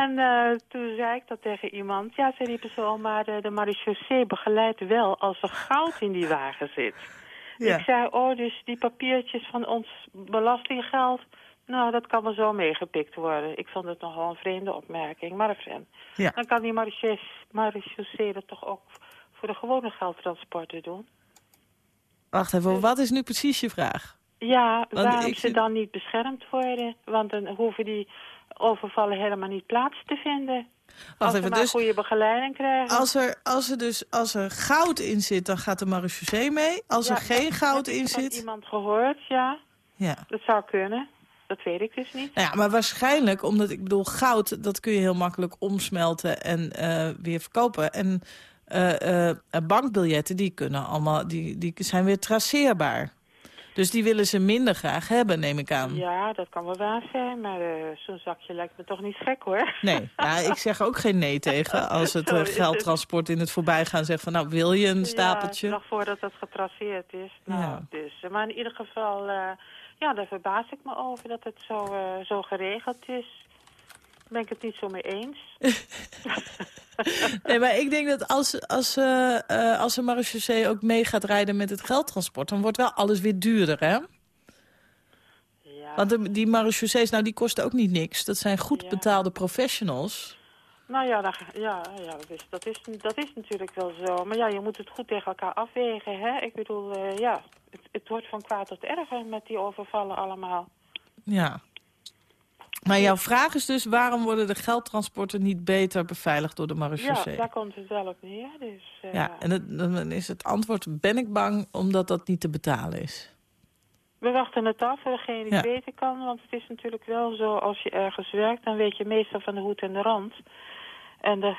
Speaker 6: en eh, toen zei ik dat tegen iemand. Ja, zei die persoon, maar eh, de marechaussee begeleidt wel als er goud in die wagen zit.
Speaker 2: Ja.
Speaker 6: Ik zei, oh, dus die papiertjes van ons belastinggeld... nou, dat kan wel zo meegepikt worden. Ik vond het nogal een vreemde opmerking, maar een
Speaker 2: Ja.
Speaker 6: Dan kan die marechaussee dat toch ook voor de gewone geldtransporten doen?
Speaker 2: Wacht even, wat is nu precies je vraag?
Speaker 6: Ja,
Speaker 2: Want
Speaker 6: waarom
Speaker 2: ik
Speaker 6: ze dan niet beschermd worden? Want dan hoeven die overvallen helemaal niet plaats te vinden. Als
Speaker 2: Wacht even,
Speaker 6: maar
Speaker 2: dus
Speaker 6: goede begeleiding krijgen.
Speaker 2: als er, als, er dus, als er goud in zit, dan gaat de marechaussee mee. Als
Speaker 6: Ja,
Speaker 2: er geen goud
Speaker 6: heb
Speaker 2: in zit...
Speaker 6: iemand gehoord, ja.
Speaker 2: Ja.
Speaker 6: Dat zou kunnen. Dat weet ik dus niet.
Speaker 2: Nou ja, maar waarschijnlijk, omdat ik bedoel, goud, dat kun je heel makkelijk omsmelten en eh, weer verkopen. En eh, eh, bankbiljetten, die kunnen allemaal, die, die zijn weer traceerbaar. Dus die willen ze minder graag hebben, neem ik aan.
Speaker 6: Ja, dat kan wel waar zijn, maar eh, zo'n zakje lijkt me toch niet gek hoor.
Speaker 2: Nee, ja, ik zeg ook geen nee tegen als het
Speaker 6: het.
Speaker 2: geldtransport in het voorbijgaan zegt van nou wil je een stapeltje?
Speaker 6: Ja, nog voordat het getraceerd is. Nou,
Speaker 2: Ja.
Speaker 6: dus, eh, maar in ieder geval, ja, daar verbaas ik me over dat het zo, zo geregeld is. Ben ik het niet zo mee eens.
Speaker 2: Nee, maar ik denk dat als, als, eh eh als een marechaussee ook mee gaat rijden met het geldtransport... dan wordt wel alles weer duurder, hè?
Speaker 6: Ja.
Speaker 2: Want de- die marechaussees, nou, die kosten ook niet niks. Dat zijn goed
Speaker 6: Ja.
Speaker 2: betaalde professionals.
Speaker 6: Nou ja, ga- ja, ja dus dat, is, dat is natuurlijk wel zo. Maar ja, je moet het goed tegen elkaar afwegen, hè. Ik bedoel, eh, ja, het, het wordt van kwaad tot erger met die overvallen allemaal.
Speaker 2: Ja. Maar jouw vraag is dus, waarom worden de geldtransporten niet beter beveiligd door de
Speaker 6: Ja,
Speaker 2: marechaussee?
Speaker 6: daar komt het wel op neer. Dus, eh,
Speaker 2: Ja, en het, dan is het antwoord, ben ik bang omdat dat niet te betalen is.
Speaker 6: We wachten het af degene die
Speaker 2: Ja.
Speaker 6: weten kan. Want het is natuurlijk wel zo, als je ergens werkt... dan weet je meestal van de hoed en de rand. En de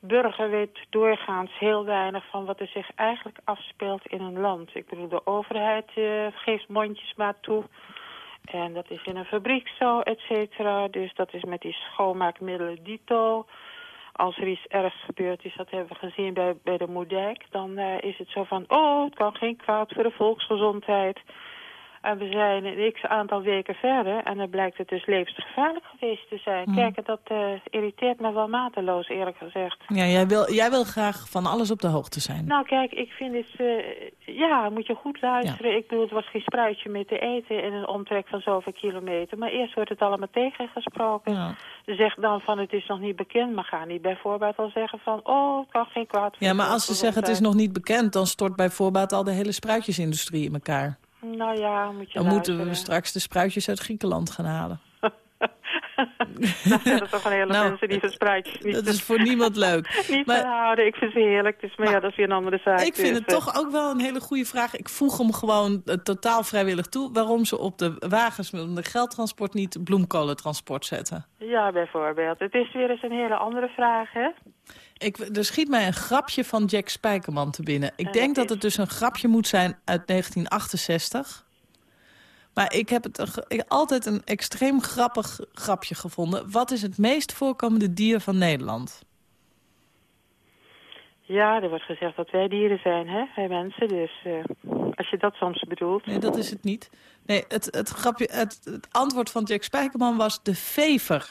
Speaker 6: burger weet doorgaans heel weinig van wat er zich eigenlijk afspeelt in een land. Ik bedoel, de overheid eh, geeft mondjesmaat toe. En dat is in een fabriek zo, et cetera. Dus dat is met die schoonmaakmiddelen dito. Als er iets ergs gebeurd is, dat hebben we gezien bij, bij de Moerdijk... dan eh, is het zo van, oh, het kan geen kwaad voor de volksgezondheid... En we zijn een x aantal weken verder en dan blijkt het dus levensgevaarlijk geweest te zijn.
Speaker 2: Mm.
Speaker 6: Kijk, dat eh, irriteert me wel mateloos, eerlijk gezegd.
Speaker 2: Ja, jij wil, jij wil graag van alles op de hoogte zijn.
Speaker 6: Nou, kijk, ik vind het... eh, ja, moet je goed luisteren. Ik bedoel, het was geen spruitje meer te eten in een omtrek van zoveel kilometer. Maar eerst wordt het allemaal tegengesproken.
Speaker 2: Ja.
Speaker 6: Zeg dan van, het is nog niet bekend. Maar ga niet bijvoorbeeld al zeggen van, oh, het kan geen kwaad.
Speaker 2: Ja, maar als ze zeggen het is nog niet bekend... dan stort bij voorbaat al de hele spruitjesindustrie in elkaar.
Speaker 6: Nou ja, moet je
Speaker 2: Dan moeten we straks de spruitjes uit Griekenland gaan halen.
Speaker 6: Dan zijn er toch een hele
Speaker 2: Nou,
Speaker 6: mensen die spruitjes niet
Speaker 2: Dat is voor niemand leuk.
Speaker 6: Niet
Speaker 2: Maar-
Speaker 6: houden, ik vind ze heerlijk. Dus, maar, ja, dat is weer een andere zaak.
Speaker 2: Ik vind
Speaker 6: dus,
Speaker 2: het toch ook wel een hele goede vraag. Ik voeg hem gewoon eh, totaal vrijwillig toe... waarom ze op de wagens met de geldtransport niet bloemkolentransport zetten.
Speaker 6: Ja, bijvoorbeeld. Het is weer eens een hele andere vraag, hè?
Speaker 2: Ik, er schiet mij een grapje van Jack Spijkerman te binnen. Ik
Speaker 6: En
Speaker 2: denk
Speaker 6: dat
Speaker 2: het dus een grapje moet zijn uit 1968. Maar ik heb het ik- altijd een extreem grappig grapje gevonden. Wat is het meest voorkomende dier van Nederland?
Speaker 6: Ja, er wordt gezegd dat wij dieren zijn, hè? Wij mensen, dus eh, als je dat soms bedoelt.
Speaker 2: Nee, dat is het niet. Nee, het, het, grapje, het, het antwoord van Jack Spijkerman was de vever.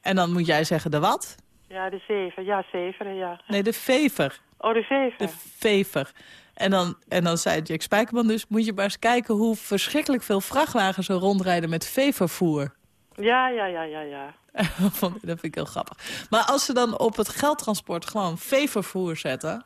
Speaker 2: En dan moet jij zeggen de wat?
Speaker 6: Ja, de zeven. Ja, zeven, ja.
Speaker 2: Nee, de vever.
Speaker 6: Oh, de zeven.
Speaker 2: De vever. En dan, en dan zei Jack Spijkerman dus... moet je maar eens kijken hoe verschrikkelijk veel vrachtwagens er rondrijden met vevervoer.
Speaker 6: Ja, ja, ja, ja, ja.
Speaker 2: Dat vind ik heel grappig. Maar als ze dan op het geldtransport gewoon vevervoer zetten...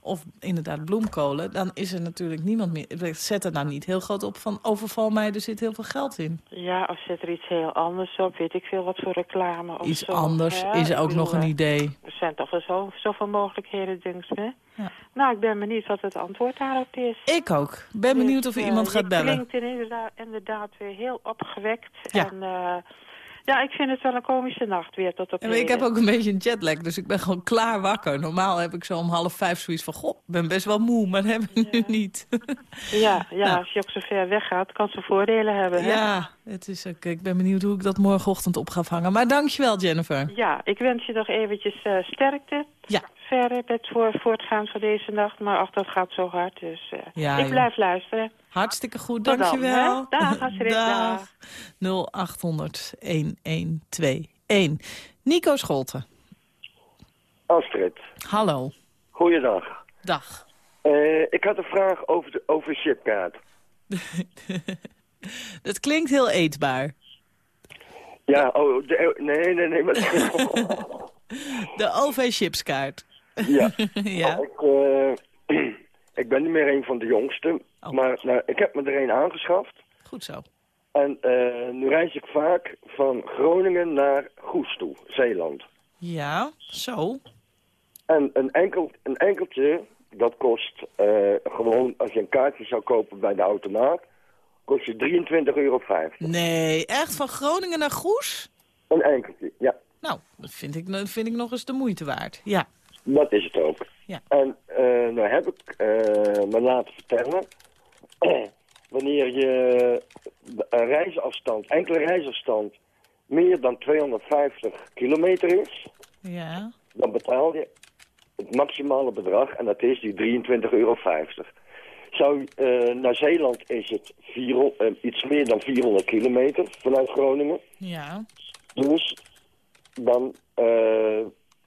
Speaker 2: of inderdaad bloemkolen, dan is er natuurlijk niemand meer... Zet er nou niet heel groot op van overval mij, er zit heel veel geld in.
Speaker 6: Ja, of zet er iets heel anders op. Weet ik veel wat voor reclame of
Speaker 2: Iets
Speaker 6: zo.
Speaker 2: anders is
Speaker 6: ik
Speaker 2: ook
Speaker 6: bedoel,
Speaker 2: nog een
Speaker 6: eh,
Speaker 2: idee.
Speaker 6: Er zijn toch wel zo, zoveel mogelijkheden, denk ik. Hè?
Speaker 2: Ja.
Speaker 6: Nou, ik ben benieuwd wat het antwoord daarop is.
Speaker 2: Ik ook. Ben benieuwd of er
Speaker 6: Dus,
Speaker 2: iemand
Speaker 6: eh,
Speaker 2: gaat bellen.
Speaker 6: klinkt inderdaad, inderdaad weer heel opgewekt.
Speaker 2: Ja.
Speaker 6: En eh, ja, ik vind het wel een komische nacht weer tot op
Speaker 2: En ik heb ook een beetje een jetlag, dus ik ben gewoon klaar wakker. Normaal heb ik zo om half vijf zoiets van... goh, ik ben best wel moe, maar dat heb ik nu niet.
Speaker 6: Ja, ja
Speaker 2: Nou.
Speaker 6: als je ook zo ver weg gaat, kan ze voordelen hebben. Hè?
Speaker 2: ja, het is ook, ik ben benieuwd hoe ik dat morgenochtend op ga vangen. Maar dankjewel, Jennifer.
Speaker 6: Ja, ik wens je nog eventjes eh, sterkte.
Speaker 2: Ja.
Speaker 6: Verder met voor, voortgaan van deze nacht. Maar ach, dat gaat zo hard. Dus eh,
Speaker 2: Ja,
Speaker 6: ik blijf luisteren.
Speaker 2: Hartstikke goed,
Speaker 6: Tot dan,
Speaker 2: dankjewel.
Speaker 6: hè? Dag, Astrid, dag.
Speaker 2: 0800 1121. Nico Scholten,
Speaker 7: Astrid,
Speaker 2: hallo.
Speaker 7: goeiedag.
Speaker 2: Dag.
Speaker 7: Eh, ik had een vraag over de over chipkaart.
Speaker 2: Dat klinkt heel eetbaar.
Speaker 7: Ja, oh, de, nee, nee, nee. Maar,
Speaker 2: De OV-chipskaart.
Speaker 7: ja,
Speaker 2: ja.
Speaker 7: ik, eh, ik ben niet meer een van de jongsten.
Speaker 2: Oh.
Speaker 7: Maar nou, ik heb me er een aangeschaft.
Speaker 2: Goed zo.
Speaker 7: En eh, nu reis ik vaak van Groningen naar Goes toe, Zeeland.
Speaker 2: Ja, zo.
Speaker 7: En een, enkel, een enkeltje, dat kost eh, gewoon, als je een kaartje zou kopen bij de automaat, kost je 23,50 euro.
Speaker 2: Nee, echt van Groningen naar Goes?
Speaker 7: Een enkeltje, ja.
Speaker 2: Nou, dat vind ik, vind ik nog eens de moeite waard. Ja.
Speaker 7: Dat is het ook.
Speaker 2: Ja
Speaker 7: eh nou heb ik eh, me laten vertellen wanneer je een reisafstand, enkele reisafstand, meer dan 250 kilometer is,
Speaker 2: Ja.
Speaker 7: dan betaal je het maximale bedrag en dat is die 23,50 euro. Zou, eh, naar Zeeland is het 400 eh, iets meer dan 400 kilometer vanuit Groningen.
Speaker 2: Ja.
Speaker 7: Dus dan, eh,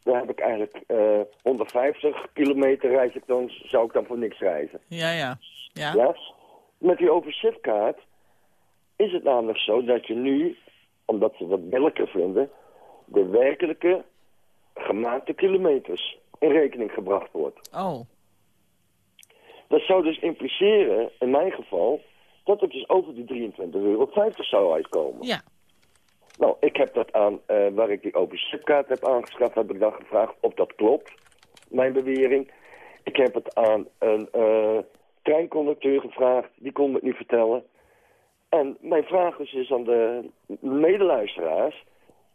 Speaker 7: dan heb ik eigenlijk eh 150 kilometer reis ik dan, zou ik dan voor niks reizen.
Speaker 2: Ja, ja. Ja.
Speaker 7: Ja? Met die overchipkaart is het namelijk zo dat je nu, omdat ze dat billijker vinden, de werkelijke gemaakte kilometers in rekening gebracht wordt.
Speaker 2: Oh.
Speaker 7: Dat zou dus impliceren, in mijn geval, dat het dus over die 23,50 euro zou uitkomen.
Speaker 2: Ja.
Speaker 7: Nou, ik heb dat aan, eh, waar ik die open chipkaart heb aangeschaft, heb ik dan gevraagd of dat klopt, mijn bewering. Ik heb het aan een eh, treinconducteur gevraagd, die kon het niet vertellen. En mijn vraag is dus aan de medeluisteraars,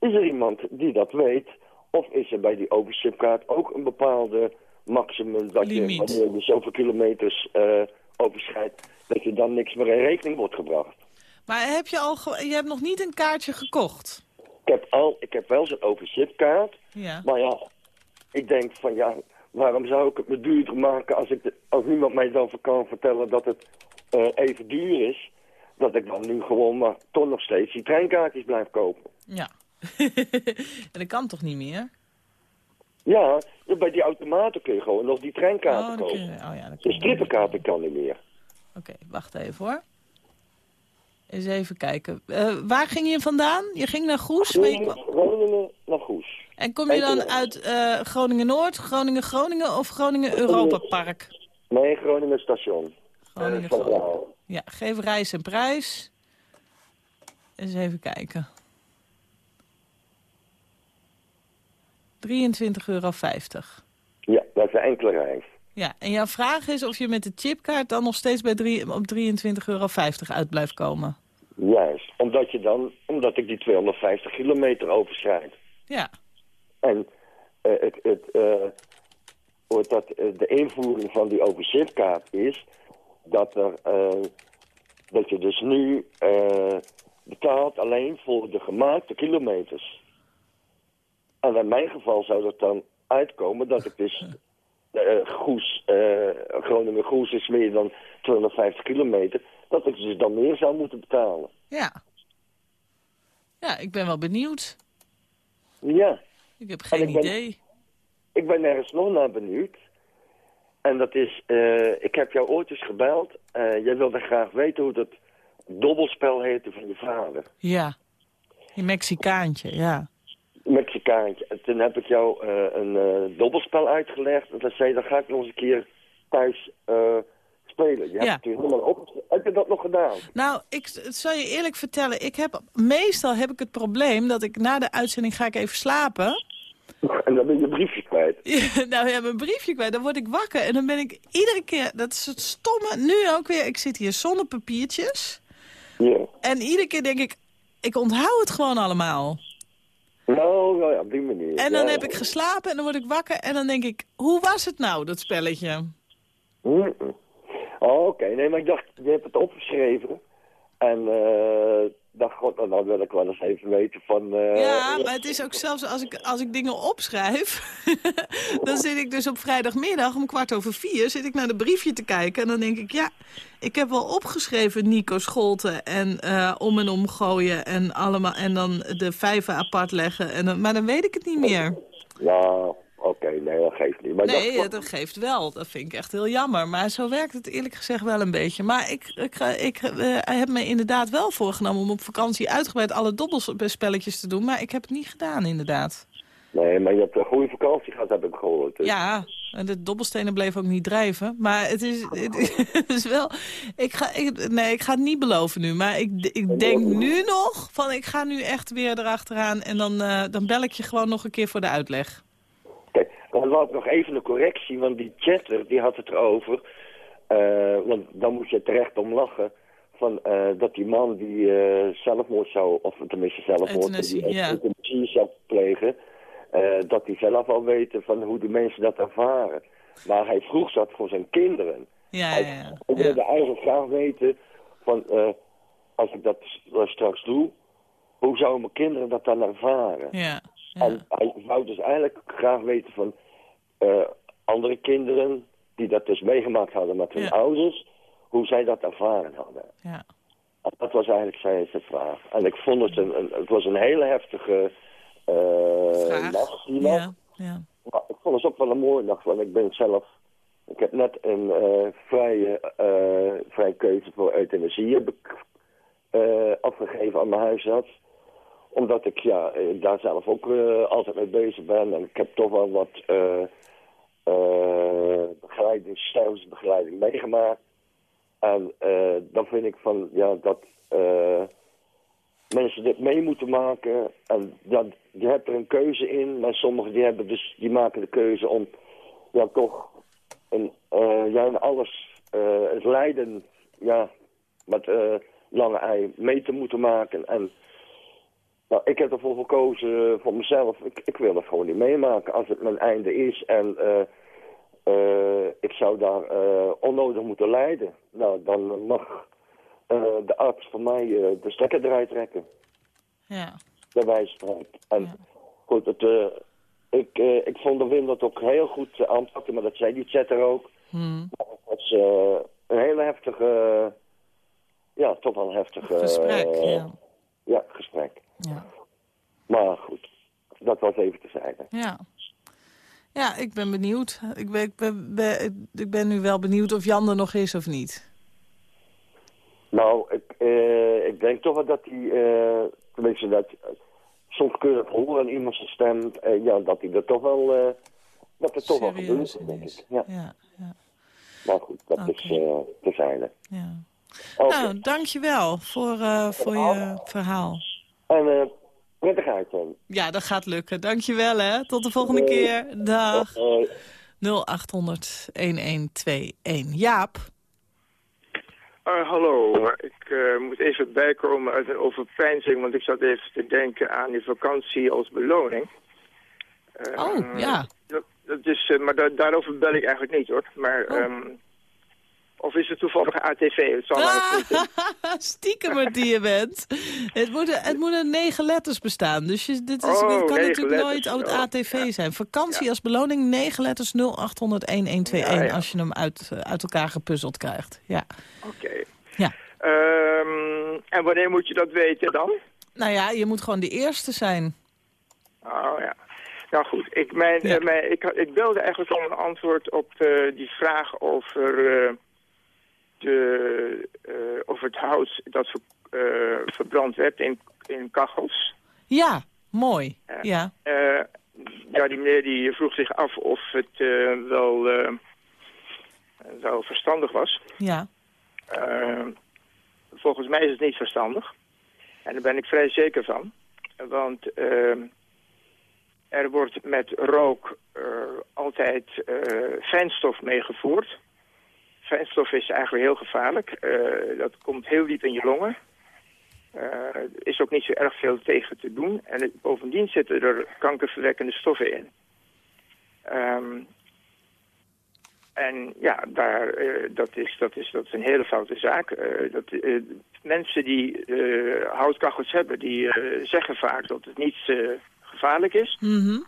Speaker 7: is er iemand die dat weet? Of is er bij die open chipkaart ook een bepaalde maximum, dat je, wanneer je zoveel kilometers eh, overschrijdt, dat je dan niks meer in rekening wordt gebracht?
Speaker 2: Maar heb je al... Je hebt nog niet een kaartje gekocht?
Speaker 7: Ik heb, al, ik heb wel zo'n open chipkaart,
Speaker 2: Ja.
Speaker 7: maar ja, ik denk van ja, waarom zou ik het me duurder maken als, ik de- als niemand mij dan kan vertellen dat het eh, even duur is, dat ik dan nu gewoon maar toch nog steeds die treinkaartjes blijf kopen.
Speaker 2: Ja. en dat kan toch niet meer?
Speaker 7: Ja, bij die automaten kun je gewoon nog die treinkaarten
Speaker 2: Oh,
Speaker 7: kopen.
Speaker 2: je, oh ja, dan kun
Speaker 7: De strippenkaarten kan niet meer.
Speaker 2: Oké, wacht even hoor. Eens even kijken. Eh, waar ging je vandaan? Je ging naar Goes? maar je
Speaker 7: Groningen naar Goes.
Speaker 2: En kom je dan
Speaker 7: Enkele-
Speaker 2: uit eh, Groningen-Noord, Groningen-Groningen of Groningen-Europa-park?
Speaker 7: Nee, Groningen station.
Speaker 2: Groningen
Speaker 7: Eh,
Speaker 2: Groningen. Ja, geef reis en prijs. Eens even kijken. 23,50 euro.
Speaker 7: Ja, dat is een enkele reis.
Speaker 2: Ja, en jouw vraag is of je met de chipkaart dan nog steeds bij drie, op 23,50 euro uit blijft komen.
Speaker 7: Juist, omdat, je dan, omdat ik die 250 kilometer overschrijd.
Speaker 2: Ja,
Speaker 7: En eh, het, het, wordt dat, eh, de invoering van die overchipkaart is dat, er, dat je dus nu betaalt alleen voor de gemaakte kilometers. En in mijn geval zou dat dan uitkomen dat ik dus Goes, eh, Groningen-Goes is meer dan 250 kilometer, dat ik dus dan meer zou moeten betalen.
Speaker 2: ja. Ja, ik ben wel benieuwd.
Speaker 7: Ja.
Speaker 2: Ik heb geen
Speaker 7: ik ben-
Speaker 2: idee.
Speaker 7: Ik ben nergens nog naar benieuwd. En dat is, eh, ik heb jou ooit eens gebeld. Eh, jij wilde graag weten hoe dat dobbelspel heette van je vader.
Speaker 2: Ja, je Mexicaantje, ja.
Speaker 7: Mexicaantje. En toen heb ik jou eh, een eh, dobbelspel uitgelegd. En toen zei je, dan ga ik nog eens een keer thuis eh, spelen. Je hebt
Speaker 2: Ja.
Speaker 7: het toen helemaal op. Heb je dat nog gedaan?
Speaker 2: Nou, ik het zal je eerlijk vertellen. Ik heb, meestal heb ik het probleem dat ik na de uitzending ga ik even slapen.
Speaker 7: En dan ben je je briefje kwijt.
Speaker 2: Ja, nou ja, mijn briefje kwijt. Dan word ik wakker en dan ben ik iedere keer... Dat is het stomme. Nu ook weer. Ik zit hier zonder papiertjes.
Speaker 7: Ja.
Speaker 2: En iedere keer denk ik... Ik onthoud het gewoon allemaal.
Speaker 7: Nou ja, op die manier.
Speaker 2: En dan
Speaker 7: Ja.
Speaker 2: heb ik geslapen en dan word ik wakker. En dan denk ik, hoe was het nou, dat spelletje?
Speaker 7: Oh, oké. Nee, maar ik dacht, je hebt het opgeschreven. En eh dacht, god, nou, dan wil ik wel eens even weten van... eh,
Speaker 2: Ja, maar het is ook zelfs als ik, als ik dingen opschrijf... dan zit ik dus op vrijdagmiddag om kwart over vier... zit ik naar de briefje te kijken en dan denk ik... ja, ik heb wel opgeschreven Nico Scholten en eh, om en om gooien... En, allemaal, en dan de vijven apart leggen. En maar dan weet ik het niet meer.
Speaker 7: Nou, oké, nee, dat geeft niet. Maar
Speaker 2: Nee, dat geeft wel. Dat vind ik echt heel jammer. Maar zo werkt het eerlijk gezegd wel een beetje. Maar ik, ik, ik eh, heb me inderdaad wel voorgenomen om op vakantie uitgebreid alle dobbelspelletjes te doen. Maar ik heb het niet gedaan, inderdaad.
Speaker 7: Nee, maar je hebt een goede vakantie gehad, heb ik gehoord. Dus.
Speaker 2: Ja, en de dobbelstenen bleven ook niet drijven. Maar het is, het is wel... Ik ga, ik, nee, ik ga het niet beloven nu. Maar ik, ik denk nu nog van ik ga nu echt weer erachteraan. En dan, eh, dan bel ik je gewoon nog een keer voor de uitleg.
Speaker 7: Ik nog even een correctie, want die chatter die had het erover. eh, want dan moet je terecht om lachen. Van, eh, dat die man die eh, zelfmoord zou, of tenminste zelfmoord,
Speaker 2: Euthanasie,
Speaker 7: die
Speaker 2: ja.
Speaker 7: euthanasie zou plegen. dat hij zelf al weten van hoe de mensen dat ervaren. Maar hij vroeg dat voor zijn kinderen.
Speaker 2: Ja, ja, ja.
Speaker 7: Ik
Speaker 2: ja.
Speaker 7: wilde eigenlijk graag weten, van, als ik dat straks doe, hoe zouden mijn kinderen dat dan ervaren?
Speaker 2: Ja,
Speaker 7: En hij wou dus eigenlijk graag weten van eh, andere kinderen die dat dus meegemaakt hadden met hun
Speaker 2: Ja.
Speaker 7: ouders, hoe zij dat ervaren hadden.
Speaker 2: ja.
Speaker 7: Dat was eigenlijk zijn vraag. En ik vond het een, een- het was een hele heftige eh
Speaker 2: Vraag.
Speaker 7: nacht.
Speaker 2: Ja, ja.
Speaker 7: Maar ik vond het ook wel een mooie nacht, want ik ben zelf... Ik heb net een eh, vrije, vrije keuze voor euthanasie heb ik, afgegeven aan mijn huisarts. Omdat ik ja, daar zelf ook altijd mee bezig ben. En ik heb toch wel wat begeleiding, stervensbegeleiding meegemaakt. En eh, dan vind ik van, ja, dat eh, mensen dit mee moeten maken. En dat, je hebt er een keuze in, maar sommigen die, hebben dus, die maken de keuze om ja, toch een, eh, ja, in alles eh, het lijden ja, met eh, lange ei mee te moeten maken. En nou, ik heb ervoor gekozen voor mezelf. Ik, ik wil dat gewoon niet meemaken als het mijn einde is. En eh, eh, ik zou daar eh, onnodig moeten lijden. Nou, dan mag eh, de arts voor mij eh, de stekker eruit trekken.
Speaker 2: ja.
Speaker 7: Bij wijze van. En goed, het, eh, ik, eh, ik vond de Wim dat ook heel goed aanpakken, maar dat zei die chatter ook.
Speaker 2: Hmm.
Speaker 7: Het was eh, een hele heftige, ja, toch wel een heftige...
Speaker 2: Gesprek,
Speaker 7: eh,
Speaker 2: ja.
Speaker 7: Ja, gesprek.
Speaker 2: Ja.
Speaker 7: Maar goed, dat was even te zeggen.
Speaker 2: Ja. Ja, ik ben benieuwd. Ik ben, ik, ben, ben- ik ben nu wel benieuwd of Jan er nog is of niet.
Speaker 7: Nou, ik, eh, ik denk toch wel dat hij, eh, tenminste dat, soms kun je het horen aan iemands stem, eh, ja, dat hij er toch wel, eh, dat er toch wel gebeurt, denk ik. Ja.
Speaker 2: Ja, ja,
Speaker 7: Maar goed, dat is te zijn.
Speaker 2: ja.
Speaker 7: Oké.
Speaker 2: Nou, dankjewel voor, eh, voor je verhaal.
Speaker 7: En eh prettig uit dan.
Speaker 2: Ja, dat gaat lukken. Dankjewel, hè. Tot de volgende keer. Dag.
Speaker 7: Eh,
Speaker 2: 0800-1121. Jaap.
Speaker 8: Uh, hallo, ik uh, moet even bijkomen uit een overpeinzing, want ik zat even te denken aan die vakantie als beloning. Uh,
Speaker 2: Oh, ja.
Speaker 8: Dat, dat is, uh, maar da daarover bel ik eigenlijk niet hoor. Maar,
Speaker 2: Oh.
Speaker 8: um, of is het toevallig ATV? Het zal
Speaker 2: Ah. Stiekem die je bent. Het moet, het moet een negen letters bestaan. Dus je, dit is,
Speaker 8: Oh,
Speaker 2: het kan natuurlijk
Speaker 8: letters.
Speaker 2: nooit oud
Speaker 8: Oh,
Speaker 2: ATV zijn. Vakantie als beloning, negen letters 0800-1121.
Speaker 8: Ja, ja.
Speaker 2: Als je hem uit, eh, uit elkaar gepuzzeld krijgt. Ja.
Speaker 8: Oké.
Speaker 2: Ja.
Speaker 8: Um, en wanneer moet je dat weten dan?
Speaker 2: Nou ja, je moet gewoon de eerste zijn.
Speaker 8: Oh ja. Nou goed, ik, mijn,
Speaker 2: Ja.
Speaker 8: eh, mijn, ik, ik belde eigenlijk om een antwoord op eh, die vraag over, de, eh, over het hout dat ver, eh, verbrand werd in, in kachels.
Speaker 2: Ja, mooi.
Speaker 8: Ja.
Speaker 2: Ja.
Speaker 8: Eh, ja, die meneer die vroeg zich af of het eh, wel, eh, wel verstandig was.
Speaker 2: Ja.
Speaker 8: Eh, volgens mij is het niet verstandig. En daar ben ik vrij zeker van. Want eh, er wordt met rook eh, altijd eh, fijnstof meegevoerd. Fijnstof is eigenlijk heel gevaarlijk. Eh, dat komt heel diep in je longen. Eh, er is ook niet zo erg veel tegen te doen. En bovendien zitten er kankerverwekkende stoffen in. Ehm, en ja, daar, eh, dat, is, dat, is, dat is een hele foute zaak. Eh, dat, eh, mensen die eh, houtkachels hebben, die eh, zeggen vaak dat het niet eh, gevaarlijk is.
Speaker 2: Mhm.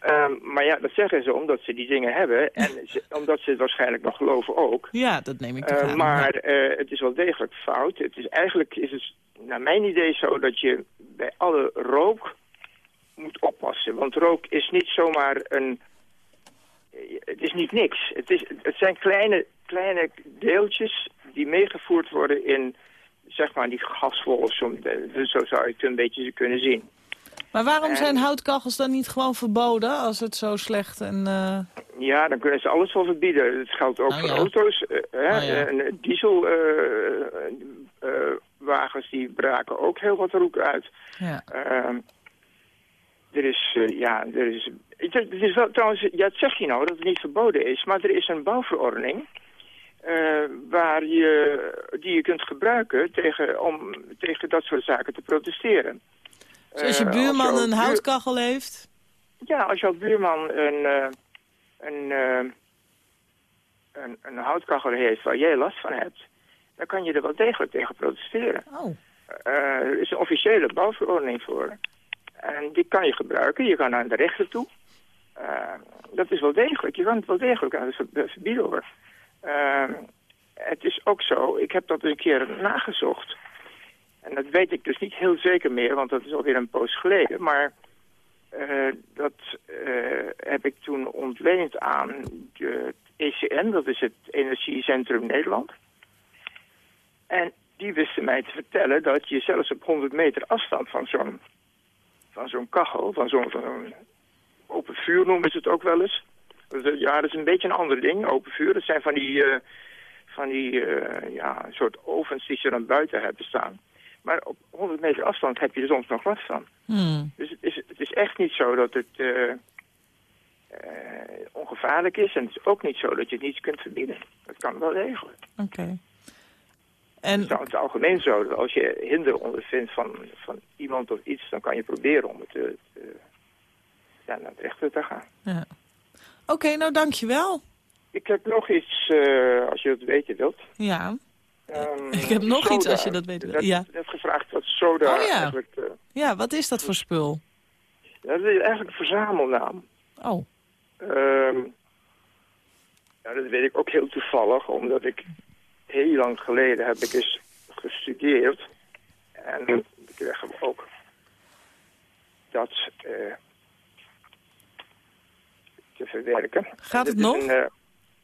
Speaker 8: Ehm, maar ja, dat zeggen ze omdat ze die dingen hebben. En ze- omdat ze het waarschijnlijk nog geloven ook.
Speaker 2: Ja, dat neem ik toch
Speaker 8: Eh, maar eh, het is wel degelijk fout. Het is eigenlijk is het naar mijn idee zo dat je bij alle rook moet oppassen. Want rook is niet zomaar een... Het is niet niks. Het, is, het zijn kleine, kleine deeltjes die meegevoerd worden in zeg maar die gaswolf. Zo, zo zou je het een beetje kunnen zien.
Speaker 2: Maar waarom
Speaker 8: En-
Speaker 2: zijn houtkachels dan niet gewoon verboden als het zo slecht en... eh,
Speaker 8: Ja, dan kunnen ze alles wel verbieden. Het geldt ook
Speaker 2: Nou
Speaker 8: voor
Speaker 2: ja.
Speaker 8: auto's. hè?
Speaker 2: Nou ja.
Speaker 8: En dieselwagens die braken ook heel wat roek uit.
Speaker 2: ja.
Speaker 8: Ehm, er is, eh, ja, er is... Het, is wel, trouwens, ja, het zeg je nou dat het niet verboden is, maar er is een bouwverordening eh, waar je, die je kunt gebruiken tegen, om tegen dat soort zaken te protesteren.
Speaker 2: Dus als je
Speaker 8: Eh,
Speaker 2: buurman een
Speaker 8: buur-
Speaker 2: houtkachel heeft...
Speaker 8: ja, als jouw buurman een, eh, een, eh, een, een houtkachel heeft waar jij last van hebt, dan kan je er wel degelijk tegen protesteren.
Speaker 2: Oh.
Speaker 8: Eh, er is een officiële bouwverordening voor. En die kan je gebruiken. Je kan naar de rechter toe. Eh, dat is wel degelijk. Je kan het wel degelijk aan het verbieden hoor. Eh, het is ook zo, ik heb dat een keer nagezocht. En dat weet ik dus niet heel zeker meer, want dat is alweer een poos geleden. Maar eh, dat eh, heb ik toen ontleend aan het ECN, dat is het Energiecentrum Nederland. En die wisten mij te vertellen dat je zelfs op 100 meter afstand van zo'n van zo'n kachel, van zo'n zo'n open vuur noemen ze het ook wel eens. Ja, dat is een beetje een ander ding, open vuur. Dat zijn van die, eh, van die ja, soort ovens die ze dan buiten hebben staan. Maar op 100 meter afstand heb je er soms nog last van.
Speaker 2: Hmm.
Speaker 8: Dus het is, het is echt niet zo dat het eh, eh, ongevaarlijk is. En het is ook niet zo dat je het niet kunt verbieden. Dat kan wel degelijk.
Speaker 2: Oké.
Speaker 8: Het
Speaker 2: En
Speaker 8: is in het algemeen zo dat als je hinder ondervindt van, van iemand of iets... dan kan je proberen om het te, te- ja, naar het rechter te gaan.
Speaker 2: ja. Oké, nou dankjewel.
Speaker 8: Ik heb nog iets, eh, als je dat weten wilt.
Speaker 2: Ja.
Speaker 8: Ehm,
Speaker 2: Ik heb nog iets als je dat weet. Ja.
Speaker 8: net gevraagd wat soda
Speaker 2: Oh ja.
Speaker 8: eigenlijk... eh,
Speaker 2: ja, wat is dat voor spul?
Speaker 8: dat is eigenlijk een verzamelnaam.
Speaker 2: Oh,
Speaker 8: Ehm, ja, dat weet ik ook heel toevallig, omdat ik heel lang geleden heb ik eens gestudeerd. En ik kreeg hem ook dat eh, te verwerken.
Speaker 2: Gaat het nog?
Speaker 8: een, eh,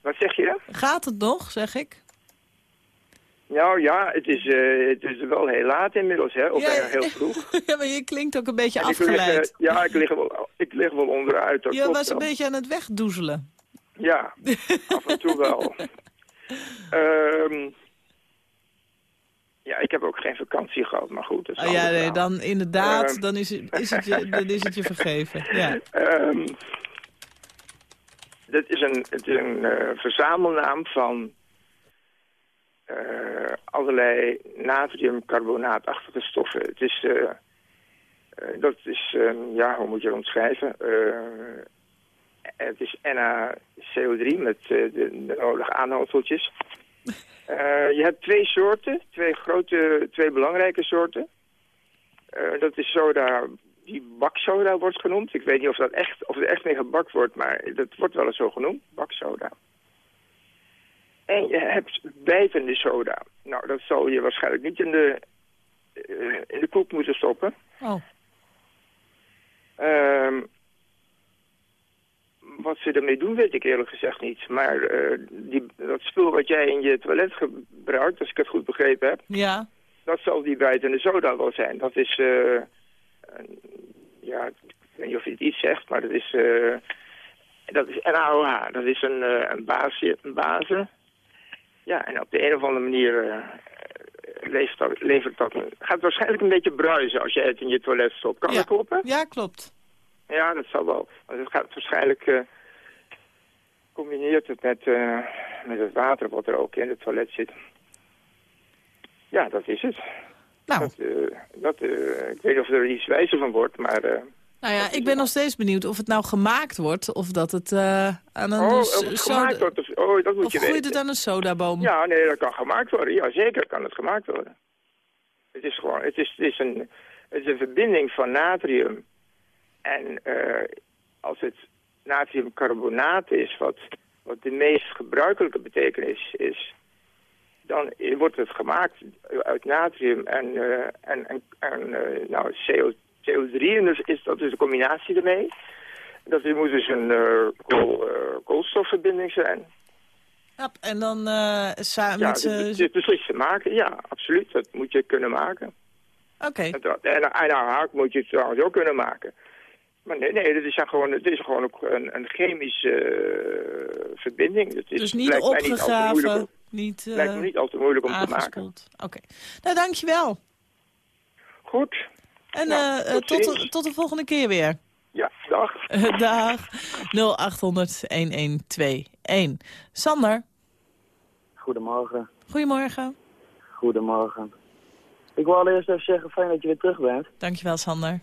Speaker 8: wat zeg je?
Speaker 2: gaat het nog, zeg ik?
Speaker 8: Nou ja, het is, eh, het is wel heel laat inmiddels, hè? Of
Speaker 2: Ja,
Speaker 8: heel vroeg.
Speaker 2: ja, maar je klinkt ook een beetje
Speaker 8: En ik lig, eh,
Speaker 2: afgeleid.
Speaker 8: ja, ik lig, wel, ik lig wel onderuit. Dat
Speaker 2: Je was een
Speaker 8: wel.
Speaker 2: beetje aan het wegdoezelen.
Speaker 8: Ja, af en toe wel. Ehm, ja, ik heb ook geen vakantie gehad, maar goed. Dat is
Speaker 2: Oh, ja, nee, dan inderdaad,
Speaker 8: Ehm.
Speaker 2: dan is het, is, het je, dan is het je vergeven. Ja.
Speaker 8: Ehm, dat is een, het is een eh, verzamelnaam van eh, allerlei natriumcarbonaatachtige stoffen. Het is, eh, eh, dat is, ehm, ja, hoe moet je dat omschrijven? Het is NaCO3 met de, nodige aanhouseltjes. Eh, je hebt twee soorten, twee grote, twee belangrijke soorten. Dat is soda, die baksoda wordt genoemd. Ik weet niet of, dat echt, of er echt mee gebakt wordt, maar dat wordt wel eens zo genoemd, baksoda. En je hebt bijtende soda. Nou, dat zal je waarschijnlijk niet in de, eh, in de koek moeten stoppen.
Speaker 2: Oh,
Speaker 8: Ehm, wat ze ermee doen, weet ik eerlijk gezegd niet. Maar eh, die, dat spul wat jij in je toilet gebruikt, als ik het goed begrepen heb...
Speaker 2: ja.
Speaker 8: dat zal die bijtende soda wel zijn. Dat is, eh, ja, ik weet niet of je het iets zegt, maar dat is, dat is NaOH. Dat is een, een, basis, een base. Ja, en op de een of andere manier levert dat, levert dat... gaat waarschijnlijk een beetje bruisen als je het in je toilet stopt. Kan
Speaker 2: Ja.
Speaker 8: dat kloppen?
Speaker 2: ja, klopt.
Speaker 8: Ja, dat zal wel. Want het gaat waarschijnlijk... eh, combineert het met, eh, met het water wat er ook in het toilet zit. Ja, dat is het.
Speaker 2: Nou,
Speaker 8: Dat, eh, dat, ik weet niet of er iets wijzer van wordt, maar...
Speaker 2: nou ja, ik ben nog steeds benieuwd of het nou gemaakt wordt... of dat het eh, aan een
Speaker 8: oh, het gemaakt wordt, of, oh, dat moet
Speaker 2: Of
Speaker 8: je
Speaker 2: groeit
Speaker 8: weten.
Speaker 2: het aan een sodaboom?
Speaker 8: Ja, nee, dat kan gemaakt worden. Ja, zeker kan het gemaakt worden. Het is gewoon, het is, het is, een, het is een verbinding van natrium. En eh, als het natriumcarbonaat is, wat, wat de meest gebruikelijke betekenis is, dan wordt het gemaakt uit natrium en, eh, en, en, en nou, CO, CO3. En dus is dat dus een combinatie ermee. Dat moet dus een eh, kool, eh, koolstofverbinding zijn.
Speaker 2: Ja, en dan eh samen
Speaker 8: Ja,
Speaker 2: met
Speaker 8: het beslist te maken. Ja, absoluut. Dat moet je kunnen maken.
Speaker 2: Oké,
Speaker 8: En, dat- en, en haak moet je het trouwens ook kunnen maken. Maar nee, nee, het is ja gewoon, het is gewoon ook een, een chemische verbinding. Het is,
Speaker 2: dus niet
Speaker 8: lijkt mij niet al te
Speaker 2: opgegraven, niet
Speaker 8: lijkt me niet al te moeilijk om te maken.
Speaker 2: Oké, nou dankjewel.
Speaker 8: Goed.
Speaker 2: En
Speaker 8: Nou,
Speaker 2: eh, eh,
Speaker 8: tot
Speaker 2: tot, de,
Speaker 8: ziens.
Speaker 2: tot de volgende keer weer.
Speaker 8: Ja, dag.
Speaker 2: Dag. 0800-1121. Sander,
Speaker 9: Goedemorgen.
Speaker 2: goedemorgen.
Speaker 9: Goedemorgen. Ik wil allereerst even zeggen, fijn dat je weer terug bent.
Speaker 2: Dankjewel, Sander.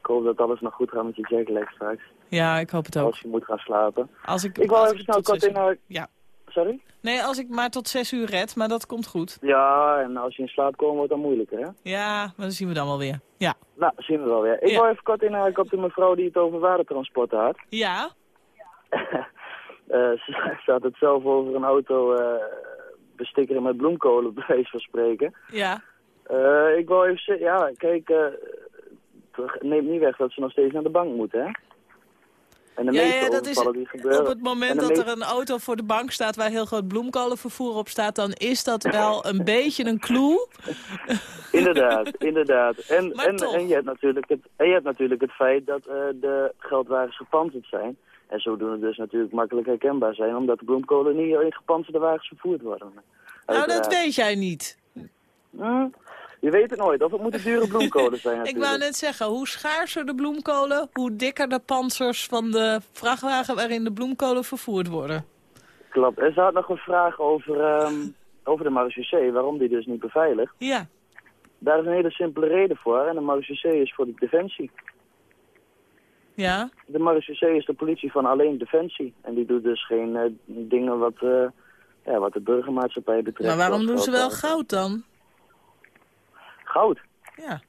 Speaker 9: Ik hoop dat alles nog goed gaat met je jetlag straks.
Speaker 2: Ja, ik hoop het ook.
Speaker 9: Als je moet gaan slapen.
Speaker 2: Als ik,
Speaker 9: Ik wil
Speaker 2: als
Speaker 9: even snel kort in naar...
Speaker 2: Ja.
Speaker 9: Sorry?
Speaker 2: Nee, als ik maar tot zes uur red, maar dat komt goed.
Speaker 9: Ja, en als je in slaap komt wordt dat moeilijker, hè?
Speaker 2: Ja, maar dat zien we dan wel weer. Ja.
Speaker 9: Nou, zien we wel weer. Ik
Speaker 2: Ja.
Speaker 9: wou even kort inhaken op de mevrouw die het over watertransport had.
Speaker 2: Ja?
Speaker 9: Eh, ze, ze had het zelf over een auto eh bestikkeren met bloemkolen, bij wijze van spreken.
Speaker 2: Ja.
Speaker 9: Eh, ik wou even zeggen, ja, kijk, het neemt niet weg dat ze nog steeds naar de bank moeten, hè? En de
Speaker 2: Ja,
Speaker 9: meeste
Speaker 2: ja, dat is
Speaker 9: overvallen die gebeuren...
Speaker 2: Op het
Speaker 9: en
Speaker 2: moment dat
Speaker 9: meeste-
Speaker 2: er een auto voor de bank staat waar heel groot bloemkolenvervoer op staat, dan is dat wel een beetje een clue.
Speaker 9: Inderdaad, inderdaad. En, en, en, je hebt natuurlijk het, en je hebt natuurlijk het feit dat eh, de geldwagens gepantserd zijn. En zodoende dus natuurlijk makkelijk herkenbaar zijn, omdat de bloemkolen niet in gepantserde wagens vervoerd worden.
Speaker 2: Nou, dat weet jij niet.
Speaker 9: Hm, je weet het nooit, of het moeten dure bloemkolen zijn
Speaker 2: Ik wou net zeggen, hoe schaarser de bloemkolen, hoe dikker de panzers van de vrachtwagen waarin de bloemkolen vervoerd worden.
Speaker 9: Klopt. En ze had nog een vraag over, ehm, over de marechaussee, waarom die dus niet beveiligt.
Speaker 2: Ja.
Speaker 9: Daar is een hele simpele reden voor, en de marechaussee is voor de defensie.
Speaker 2: Ja?
Speaker 9: De marechaussee is de politie van alleen defensie. En die doet dus geen eh, dingen wat, eh, ja, wat de burgermaatschappij betreft.
Speaker 2: Maar waarom doen ze wel goud dan?
Speaker 9: Goud?
Speaker 2: Ja.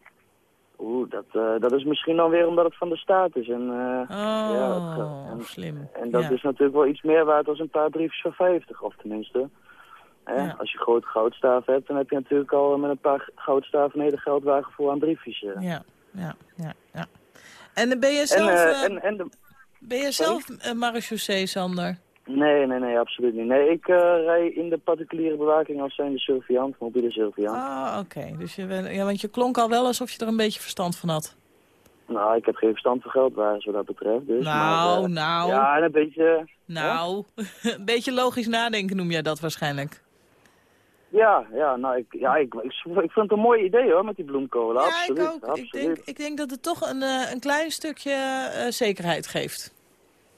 Speaker 9: Oeh, dat, eh, dat is misschien dan weer omdat het van de staat is. En, eh,
Speaker 2: Oh,
Speaker 9: ja, en,
Speaker 2: slim.
Speaker 9: en dat
Speaker 2: Ja.
Speaker 9: is natuurlijk wel iets meer waard dan een paar briefjes van 50, of tenminste.
Speaker 2: Ja.
Speaker 9: Als je grote goudstaven hebt, dan heb je natuurlijk al met een paar goudstaven een hele geldwagen vol aan briefjes. eh.
Speaker 2: Ja, ja, ja, ja. En ben je zelf,
Speaker 9: en, en, en de,
Speaker 2: ben je zelf marechaussee, Sander?
Speaker 9: Nee, nee, nee, absoluut niet. Nee, ik eh, rij in de particuliere bewaking als zijnde surveillant, mobiele surveillant.
Speaker 2: Ah, oké. Dus je bent, ja, want je klonk al wel alsof je er een beetje verstand van had.
Speaker 9: Nou, ik heb geen verstand van geldwagens wat dat betreft. Dus,
Speaker 2: Nou,
Speaker 9: maar, eh,
Speaker 2: nou.
Speaker 9: Ja, en een beetje...
Speaker 2: Nou, een beetje logisch nadenken noem jij dat waarschijnlijk.
Speaker 9: Ja, ja, nou, ik, ja, ik, ik, ik vind het een mooi idee hoor, met die bloemkolen.
Speaker 2: Ja,
Speaker 9: absoluut,
Speaker 2: ik ook. Ik denk, ik denk dat het toch een, eh, een klein stukje zekerheid geeft.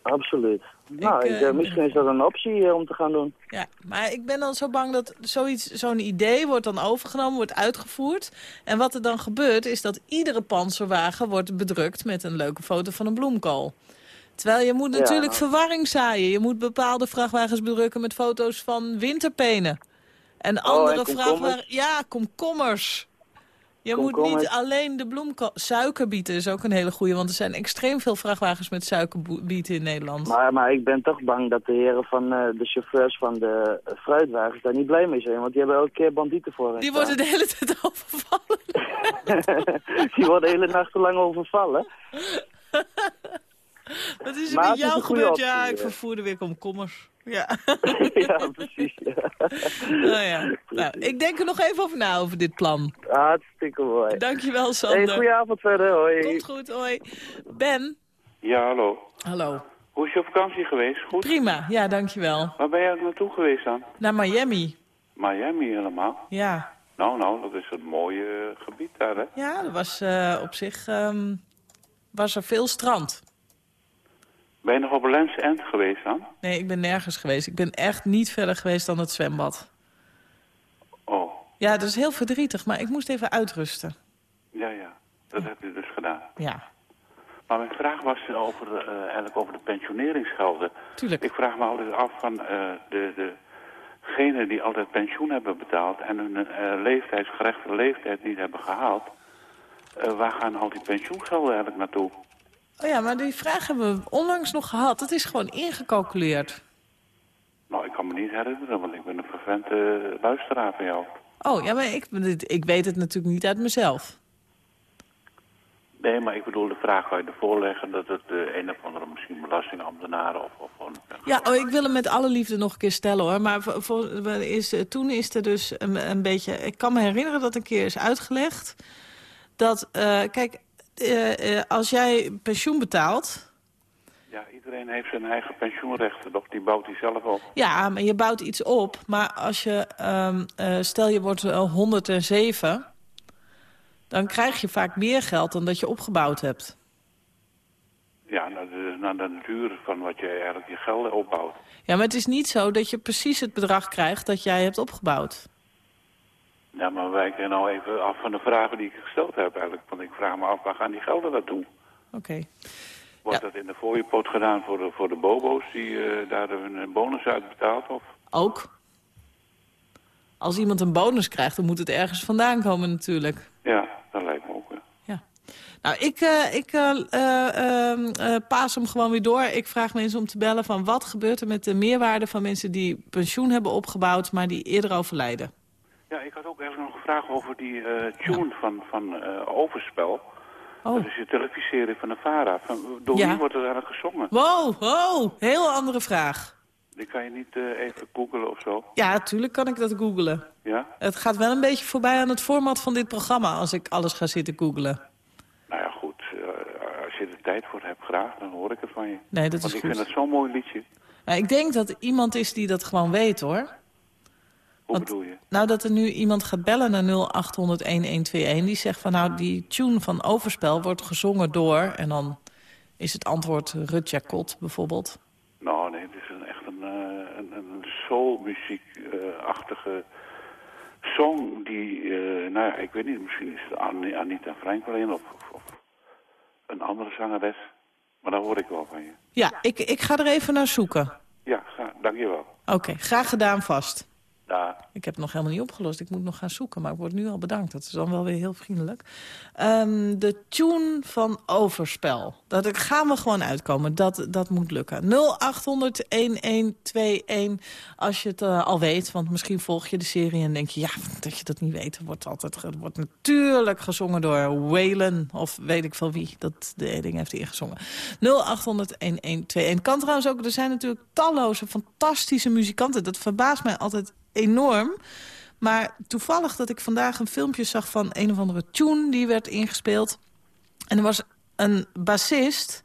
Speaker 9: Absoluut. Nou,
Speaker 2: eh,
Speaker 9: ik, eh, misschien is dat een optie eh, om te gaan doen.
Speaker 2: Ja, maar ik ben dan zo bang dat zoiets, zo'n idee wordt dan overgenomen, wordt uitgevoerd. En wat er dan gebeurt is dat iedere panzerwagen wordt bedrukt met een leuke foto van een bloemkool. Terwijl je moet
Speaker 9: Ja.
Speaker 2: natuurlijk verwarring zaaien. Je moet bepaalde vrachtwagens bedrukken met foto's van winterpenen. En andere
Speaker 9: Oh, en
Speaker 2: vrachtwagens... Ja, komkommers. Je moet niet alleen de bloemkool... Suikerbieten is ook een hele goede, want er zijn extreem veel vrachtwagens met suikerbieten in Nederland.
Speaker 9: Maar, maar ik ben toch bang dat de heren van eh, de chauffeurs van de eh, fruitwagens daar niet blij mee zijn. Want die hebben elke keer bandieten voor hen
Speaker 2: Die
Speaker 9: staan.
Speaker 2: worden de hele tijd overvallen.
Speaker 9: die worden de hele nacht lang overvallen.
Speaker 2: Wat is er
Speaker 9: Maar
Speaker 2: met
Speaker 9: het is
Speaker 2: jou gebeurd? ja, ik
Speaker 9: ja.
Speaker 2: vervoerde weer komkommers. Ja.
Speaker 9: ja, precies. Ja.
Speaker 2: nou ja. Nou, ik denk er nog even over na, over dit plan.
Speaker 9: Hartstikke mooi.
Speaker 2: Dankjewel, Sander.
Speaker 9: Hey, goedenavond verder, hoi.
Speaker 2: Komt goed, hoi. Ben?
Speaker 10: Ja, hallo.
Speaker 2: Hallo.
Speaker 10: Hoe is je op vakantie geweest? Goed?
Speaker 2: Prima, ja, dankjewel.
Speaker 10: Waar ben je eigenlijk naartoe geweest dan?
Speaker 2: Naar Miami.
Speaker 10: Miami helemaal.
Speaker 2: Ja.
Speaker 10: Nou, nou, dat is een mooi eh, gebied daar, hè?
Speaker 2: Ja, er was eh, op zich... ehm, was er veel strand.
Speaker 10: Ben je nog op Lens End geweest dan?
Speaker 2: Nee, ik ben nergens geweest. Ik ben echt niet verder geweest dan het zwembad.
Speaker 10: Oh,
Speaker 2: Ja, dat is heel verdrietig, maar ik moest even uitrusten.
Speaker 10: ja, ja. Dat heb je dus gedaan.
Speaker 2: Ja.
Speaker 10: Maar mijn vraag was over, eh, eigenlijk over de pensioneringsgelden.
Speaker 2: Tuurlijk.
Speaker 10: Ik vraag me altijd af van eh, de, degenen die altijd pensioen hebben betaald... en hun eh leeftijdsgerechte leeftijd niet hebben gehaald... eh, waar gaan al die pensioengelden eigenlijk naartoe?
Speaker 2: Oh ja, maar die vraag hebben we onlangs nog gehad. Het is gewoon ingecalculeerd.
Speaker 10: Nou, ik kan me niet herinneren, want ik ben een vervente luisteraar van jou.
Speaker 2: Oh, ja, maar ik, ik weet het natuurlijk niet uit mezelf.
Speaker 10: Nee, maar ik bedoel, de vraag kan je ervoor leggen dat het de een of andere misschien belastingambtenaren of... of of-
Speaker 2: Ja, oh, ik wil hem met alle liefde nog een keer stellen hoor. Maar voor, is, eh, toen is er dus een, een beetje... Ik kan me herinneren dat een keer is uitgelegd... dat, eh, kijk, eh, eh, als jij pensioen betaalt...
Speaker 10: Ja, iedereen heeft zijn eigen pensioenrechten, toch? Die bouwt hij zelf op.
Speaker 2: Ja, maar je bouwt iets op. Maar als je, ehm, eh, stel je wordt eh, 107... dan krijg je vaak meer geld dan dat je opgebouwd hebt.
Speaker 10: Ja, naar de, naar de duur van wat je eigenlijk je gelden opbouwt.
Speaker 2: Ja, maar het is niet zo dat je precies het bedrag krijgt dat jij hebt opgebouwd.
Speaker 10: Ja, maar wij wijken nou even af van de vragen die ik gesteld heb eigenlijk. Want ik vraag me af, waar gaan die gelden naartoe?
Speaker 2: Oké.
Speaker 10: Wordt dat in de fooiepot gedaan voor de, voor de bobo's die eh, daar hun bonus uitbetaald? Of?
Speaker 2: Ook. Als iemand een bonus krijgt, dan moet het ergens vandaan komen natuurlijk.
Speaker 10: Ja, dat lijkt me ook. Ja.
Speaker 2: Nou, ik, eh, ik eh, eh, ehm, eh, paas hem gewoon weer door. Ik vraag mensen om te bellen van wat gebeurt er met de meerwaarde van mensen die pensioen hebben opgebouwd, maar die eerder overlijden.
Speaker 10: Ja, ik had ook even nog een vraag over die eh, tune van, van eh, Overspel.
Speaker 2: Oh.
Speaker 10: Dat is de televisieserie van de VARA. Van, door
Speaker 2: Ja.
Speaker 10: wie wordt er eigenlijk gezongen?
Speaker 2: Wow, wow, heel andere vraag.
Speaker 10: Die kan je niet eh, even googlen of zo?
Speaker 2: Ja, natuurlijk kan ik dat googlen.
Speaker 10: Ja?
Speaker 2: Het gaat wel een beetje voorbij aan het format van dit programma als ik alles ga zitten googlen.
Speaker 10: Nou ja, goed. als je er tijd voor hebt, graag, dan hoor ik het van je.
Speaker 2: Nee, dat
Speaker 10: Want
Speaker 2: is
Speaker 10: ik
Speaker 2: goed.
Speaker 10: vind het zo'n mooi liedje.
Speaker 2: Maar ik denk dat iemand is die dat gewoon weet, hoor.
Speaker 10: Hoe bedoel je?
Speaker 2: Nou, dat er nu iemand gaat bellen naar 0800-1121... die zegt van, nou, die tune van Overspel wordt gezongen door... en dan is het antwoord Rutja Kot, bijvoorbeeld.
Speaker 10: Nou, nee, het is een, echt een, eh, een, een soulmuziek-achtige song die, eh, nou ja, ik weet niet, misschien is het An Anita Franklin of, of, of een andere zangeres. Maar daar hoor ik wel van je.
Speaker 2: Ja, ik, ik ga er even naar zoeken.
Speaker 10: Ja, ga, dankjewel.
Speaker 2: Oké, graag gedaan vast. Ik heb het nog helemaal niet opgelost. Ik moet nog gaan zoeken, maar ik word nu al bedankt. Dat is dan wel weer heel vriendelijk. Ehm, de tune van Overspel. Dat gaan we gewoon uitkomen. Dat, dat moet lukken. 0800-1121 als je het eh, al weet. Want misschien volg je de serie en denk je... ja, dat je dat niet weet. Wordt, altijd, wordt natuurlijk gezongen door Waylon. Of weet ik veel wie dat de ding heeft ingezongen. 0800-1121. Kan trouwens ook... Er zijn natuurlijk talloze fantastische muzikanten. Dat verbaast mij altijd enorm. Maar toevallig dat ik vandaag een filmpje zag van een of andere tune die werd ingespeeld. En er was een bassist.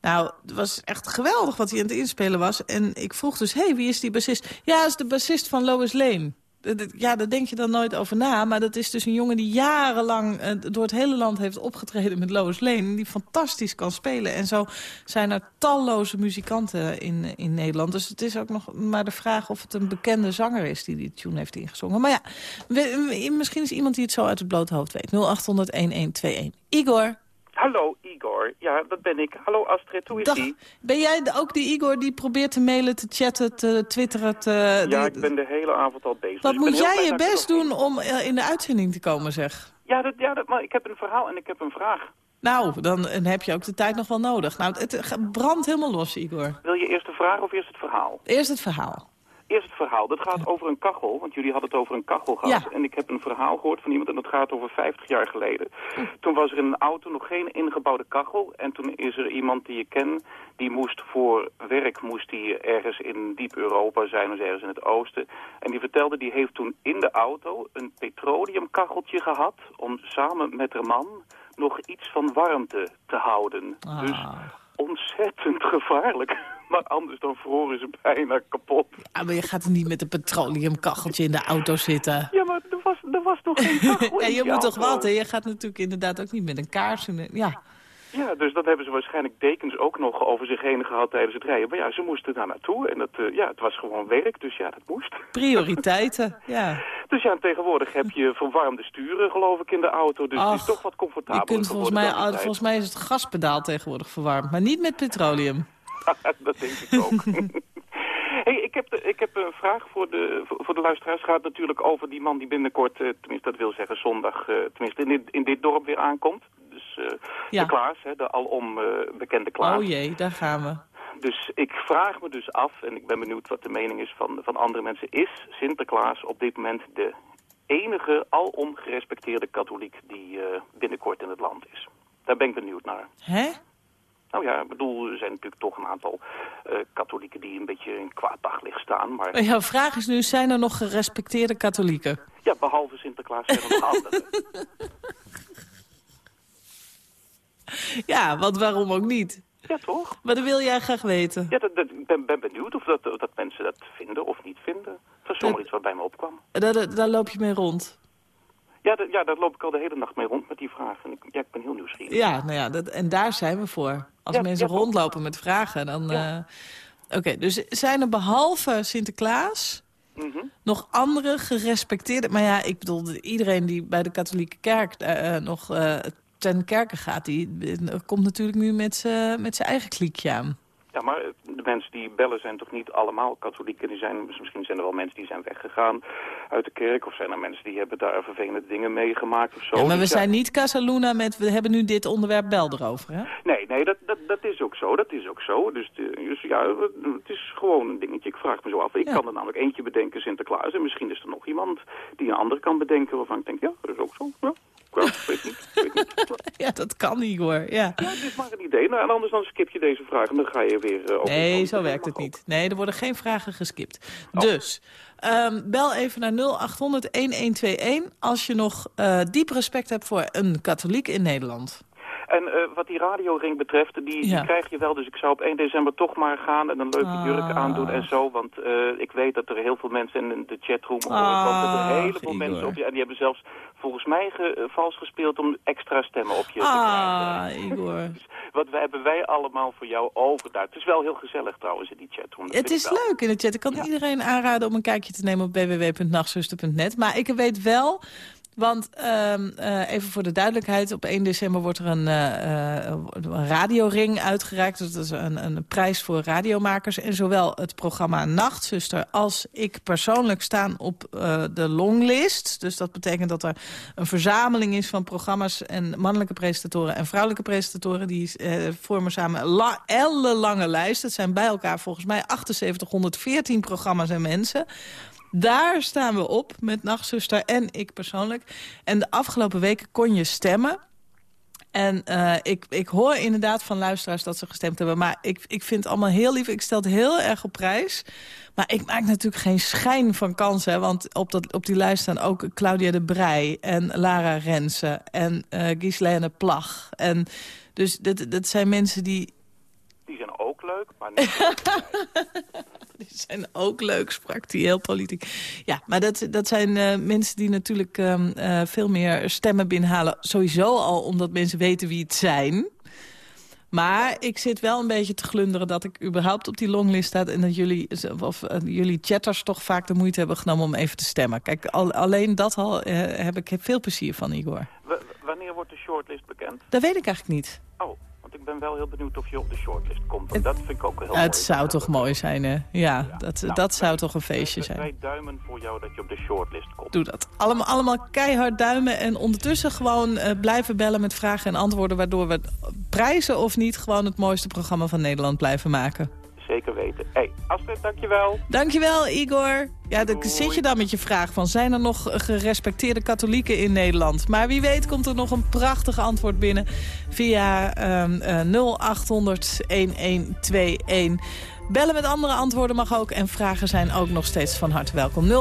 Speaker 2: Nou, het was echt geweldig wat hij aan het inspelen was. En ik vroeg dus, hé, hey, wie is die bassist? Ja, is de bassist van Lois Lane. Ja, daar denk je dan nooit over na. Maar dat is dus een jongen die jarenlang eh, door het hele land heeft opgetreden met Lois Lane. Die fantastisch kan spelen. En zo zijn er talloze muzikanten in, in Nederland. Dus het is ook nog maar de vraag of het een bekende zanger is die die tune heeft ingezongen. Maar ja, misschien is iemand die het zo uit het blote hoofd weet. 0800-1121. Igor.
Speaker 11: Hallo Igor, ja dat ben ik. Hallo Astrid, hoe is
Speaker 2: Dag.
Speaker 11: die?
Speaker 2: Ben jij ook die Igor die probeert te mailen, te chatten, te twitteren? Te,
Speaker 11: Ja, ik ben de hele avond al bezig.
Speaker 2: Wat
Speaker 11: dus
Speaker 2: moet jij je best
Speaker 11: nog-
Speaker 2: doen om eh, in de uitzending te komen, zeg?
Speaker 11: Ja, dat, ja dat, maar ik heb een verhaal en ik heb een vraag.
Speaker 2: Nou, dan, dan heb je ook de tijd nog wel nodig. Nou, het, het brandt helemaal los, Igor.
Speaker 11: Wil je eerst de vraag of eerst het verhaal?
Speaker 2: Eerst het verhaal.
Speaker 11: Eerst het verhaal. Dat gaat over een kachel, want jullie hadden het over een kachel gehad.
Speaker 2: Ja.
Speaker 11: En ik heb een verhaal gehoord van iemand en dat gaat over 50 jaar geleden. Toen was er in een auto nog geen ingebouwde kachel. En toen is er iemand die je ken, die moest voor werk moest die ergens in diep Europa zijn, dus ergens in het oosten. En die vertelde, die heeft toen in de auto een petroleumkacheltje gehad om samen met haar man nog iets van warmte te houden. Dus ontzettend gevaarlijk. Maar anders dan vroren ze bijna kapot.
Speaker 2: Ah, maar je gaat er niet met een petroleumkacheltje in de auto zitten.
Speaker 11: Ja, maar er was, er was nog geen kachel
Speaker 2: Ja, je moet toch wat, hè? Je gaat natuurlijk inderdaad ook niet met een kaars. in de- Ja.
Speaker 11: Ja, dus dat hebben ze waarschijnlijk dekens ook nog over zich heen gehad tijdens het rijden. Maar ja, ze moesten daar naartoe en dat, eh, ja, het was gewoon werk, dus ja, dat moest.
Speaker 2: Prioriteiten, ja.
Speaker 11: Dus ja, en tegenwoordig heb je verwarmde sturen, geloof ik, in de auto. Dus het is toch wat comfortabeler
Speaker 2: Je kunt volgens mij, volgens mij is het gaspedaal tegenwoordig verwarmd. Maar niet met petroleum.
Speaker 11: dat denk ik ook. hey, ik, heb de, ik heb een vraag voor de, voor de luisteraars. Het gaat natuurlijk over die man die binnenkort, eh, tenminste dat wil zeggen zondag, eh, tenminste in dit, in dit dorp weer aankomt. Dus eh,
Speaker 2: Ja.
Speaker 11: de Klaas, hè, de alom bekende Klaas.
Speaker 2: Oh jee, daar gaan we.
Speaker 11: Dus ik vraag me dus af, en ik ben benieuwd wat de mening is van, van andere mensen... is Sinterklaas op dit moment de enige alom gerespecteerde katholiek... die binnenkort in het land is? Daar ben ik benieuwd naar.
Speaker 2: Hè?
Speaker 11: Nou ja, ik bedoel, er zijn natuurlijk toch een aantal eh, katholieken... die een beetje in kwaad daglicht staan, maar...
Speaker 2: Jouw vraag is nu, zijn er nog gerespecteerde katholieken?
Speaker 11: Ja, behalve Sinterklaas er nog anderen.
Speaker 2: Ja, want waarom ook niet?
Speaker 11: Ja, toch?
Speaker 2: Maar dat wil jij graag weten.
Speaker 11: Ja, dat, dat- ik ben, ben benieuwd of dat, dat mensen dat vinden of niet vinden. Dat is zomaar iets wat bij me opkwam.
Speaker 2: Daar, daar, daar loop je mee rond.
Speaker 11: Ja, ja, daar loop ik al de hele nacht mee rond met die vraag. En ik, ja, ik ben heel nieuwsgierig.
Speaker 2: Ja, nou ja, dat, en daar zijn we voor. Als
Speaker 11: Ja,
Speaker 2: mensen
Speaker 11: ja,
Speaker 2: rondlopen met vragen, dan... eh, Oké, dus zijn er behalve Sinterklaas
Speaker 11: Mhm.
Speaker 2: nog andere gerespecteerde... Maar ja, ik bedoel, iedereen die bij de katholieke kerk eh, eh, nog ten kerke gaat... die komt natuurlijk nu met zijn eigen kliekje aan.
Speaker 11: Ja, maar de mensen die bellen zijn toch niet allemaal katholieken. Die zijn, misschien zijn er wel mensen die zijn weggegaan uit de kerk. Of zijn er mensen die hebben daar vervelende dingen meegemaakt of zo.
Speaker 2: Ja, maar we
Speaker 11: Dus
Speaker 2: zijn niet Casaluna met we hebben nu dit onderwerp bel erover, hè?
Speaker 11: Nee, nee, dat, dat, dat is ook zo. Dat is ook zo. Dus, de- dus ja, het is gewoon een dingetje. Ik vraag me zo af. Ik kan er namelijk eentje bedenken, Sinterklaas. En misschien is er nog iemand die een ander kan bedenken waarvan ik denk, ja, dat is ook zo. Ja, ja weet niet. Weet niet.
Speaker 2: Ja, dat kan Igor, ja.
Speaker 11: Ja, het is maar een idee. Nou, en anders dan skip je deze vraag en dan ga je weer... over
Speaker 2: Nee, zo werkt het niet. Nee, er worden geen vragen geskipt.
Speaker 11: Oh.
Speaker 2: Dus, ehm, bel even naar 0800-1121 als je nog eh, diep respect hebt voor een katholiek in Nederland.
Speaker 11: En eh, wat die radioring betreft, die, krijg je wel. Dus ik zou op 1 december toch maar gaan en een leuke
Speaker 2: Ah.
Speaker 11: jurk aandoen en zo. Want eh, ik weet dat er heel veel mensen in de chatroom horen.
Speaker 2: Ah,
Speaker 11: want er een heleboel
Speaker 2: Igor.
Speaker 11: mensen op je. En die hebben zelfs volgens mij ge, eh, vals gespeeld om extra stemmen op je te krijgen.
Speaker 2: Ah, Igor.
Speaker 11: Wat wij, hebben wij allemaal voor jou overduid. Het is wel heel gezellig trouwens in die chatroom. dat
Speaker 2: Het is leuk in de chat. Ik kan iedereen aanraden om een kijkje te nemen op www.nachtzuster.net. Maar ik weet wel... Want ehm, eh, even voor de duidelijkheid, op 1 december wordt er een, eh, eh, een radioring uitgereikt. Dat is een, een prijs voor radiomakers. En zowel het programma Nachtzuster als ik persoonlijk staan op de longlist. Dus dat betekent dat er een verzameling is van programma's... en mannelijke presentatoren en vrouwelijke presentatoren. Die vormen samen la ellenlange lijst. Het zijn bij elkaar volgens mij 7814 programma's en mensen... Daar staan we op met Nachtzuster en ik persoonlijk. En de afgelopen weken kon je stemmen. En eh, ik, ik hoor inderdaad van luisteraars dat ze gestemd hebben. Maar ik, ik vind het allemaal heel lief. Ik stel het heel erg op prijs. Maar ik maak natuurlijk geen schijn van kans. Hè, want op, dat, op die lijst staan ook Claudia de Brij en Lara Rensen en eh Ghislaine Plag. En dus dat, dat zijn mensen die,
Speaker 11: leuk, maar niet...
Speaker 2: Die zijn ook leuk, sprak die heel politiek. Ja, maar dat, dat zijn eh, mensen die natuurlijk ehm, eh, veel meer stemmen binnenhalen. Sowieso al omdat mensen weten wie het zijn. Maar ik zit wel een beetje te glunderen dat ik überhaupt op die longlist sta... en dat jullie, of, eh, jullie chatters toch vaak de moeite hebben genomen om even te stemmen. Kijk, al, alleen dat al heb ik veel plezier van, Igor.
Speaker 11: W- wanneer wordt de shortlist bekend?
Speaker 2: Dat weet ik eigenlijk niet.
Speaker 11: Oh, ben wel heel benieuwd of je op de shortlist komt. Want dat vind ik ook heel mooi.
Speaker 2: Het zou toch mooi zijn, hè? Ja, dat, dat zou toch een feestje zijn.
Speaker 11: Wij duimen voor jou dat je op de shortlist komt.
Speaker 2: Doe dat. Allemaal, allemaal keihard duimen en ondertussen gewoon eh, blijven bellen met vragen en antwoorden... waardoor we prijzen of niet gewoon het mooiste programma van Nederland blijven maken.
Speaker 11: Zeker weten. Hey, Astrid, dankjewel.
Speaker 2: Dankjewel, Igor. Ja, dan zit je dan met je vraag van... zijn er nog gerespecteerde katholieken in Nederland? Maar wie weet komt er nog een prachtig antwoord binnen... via ehm, eh, 0800-1121. Bellen met andere antwoorden mag ook. En vragen zijn ook nog steeds van harte welkom. 0800-1121.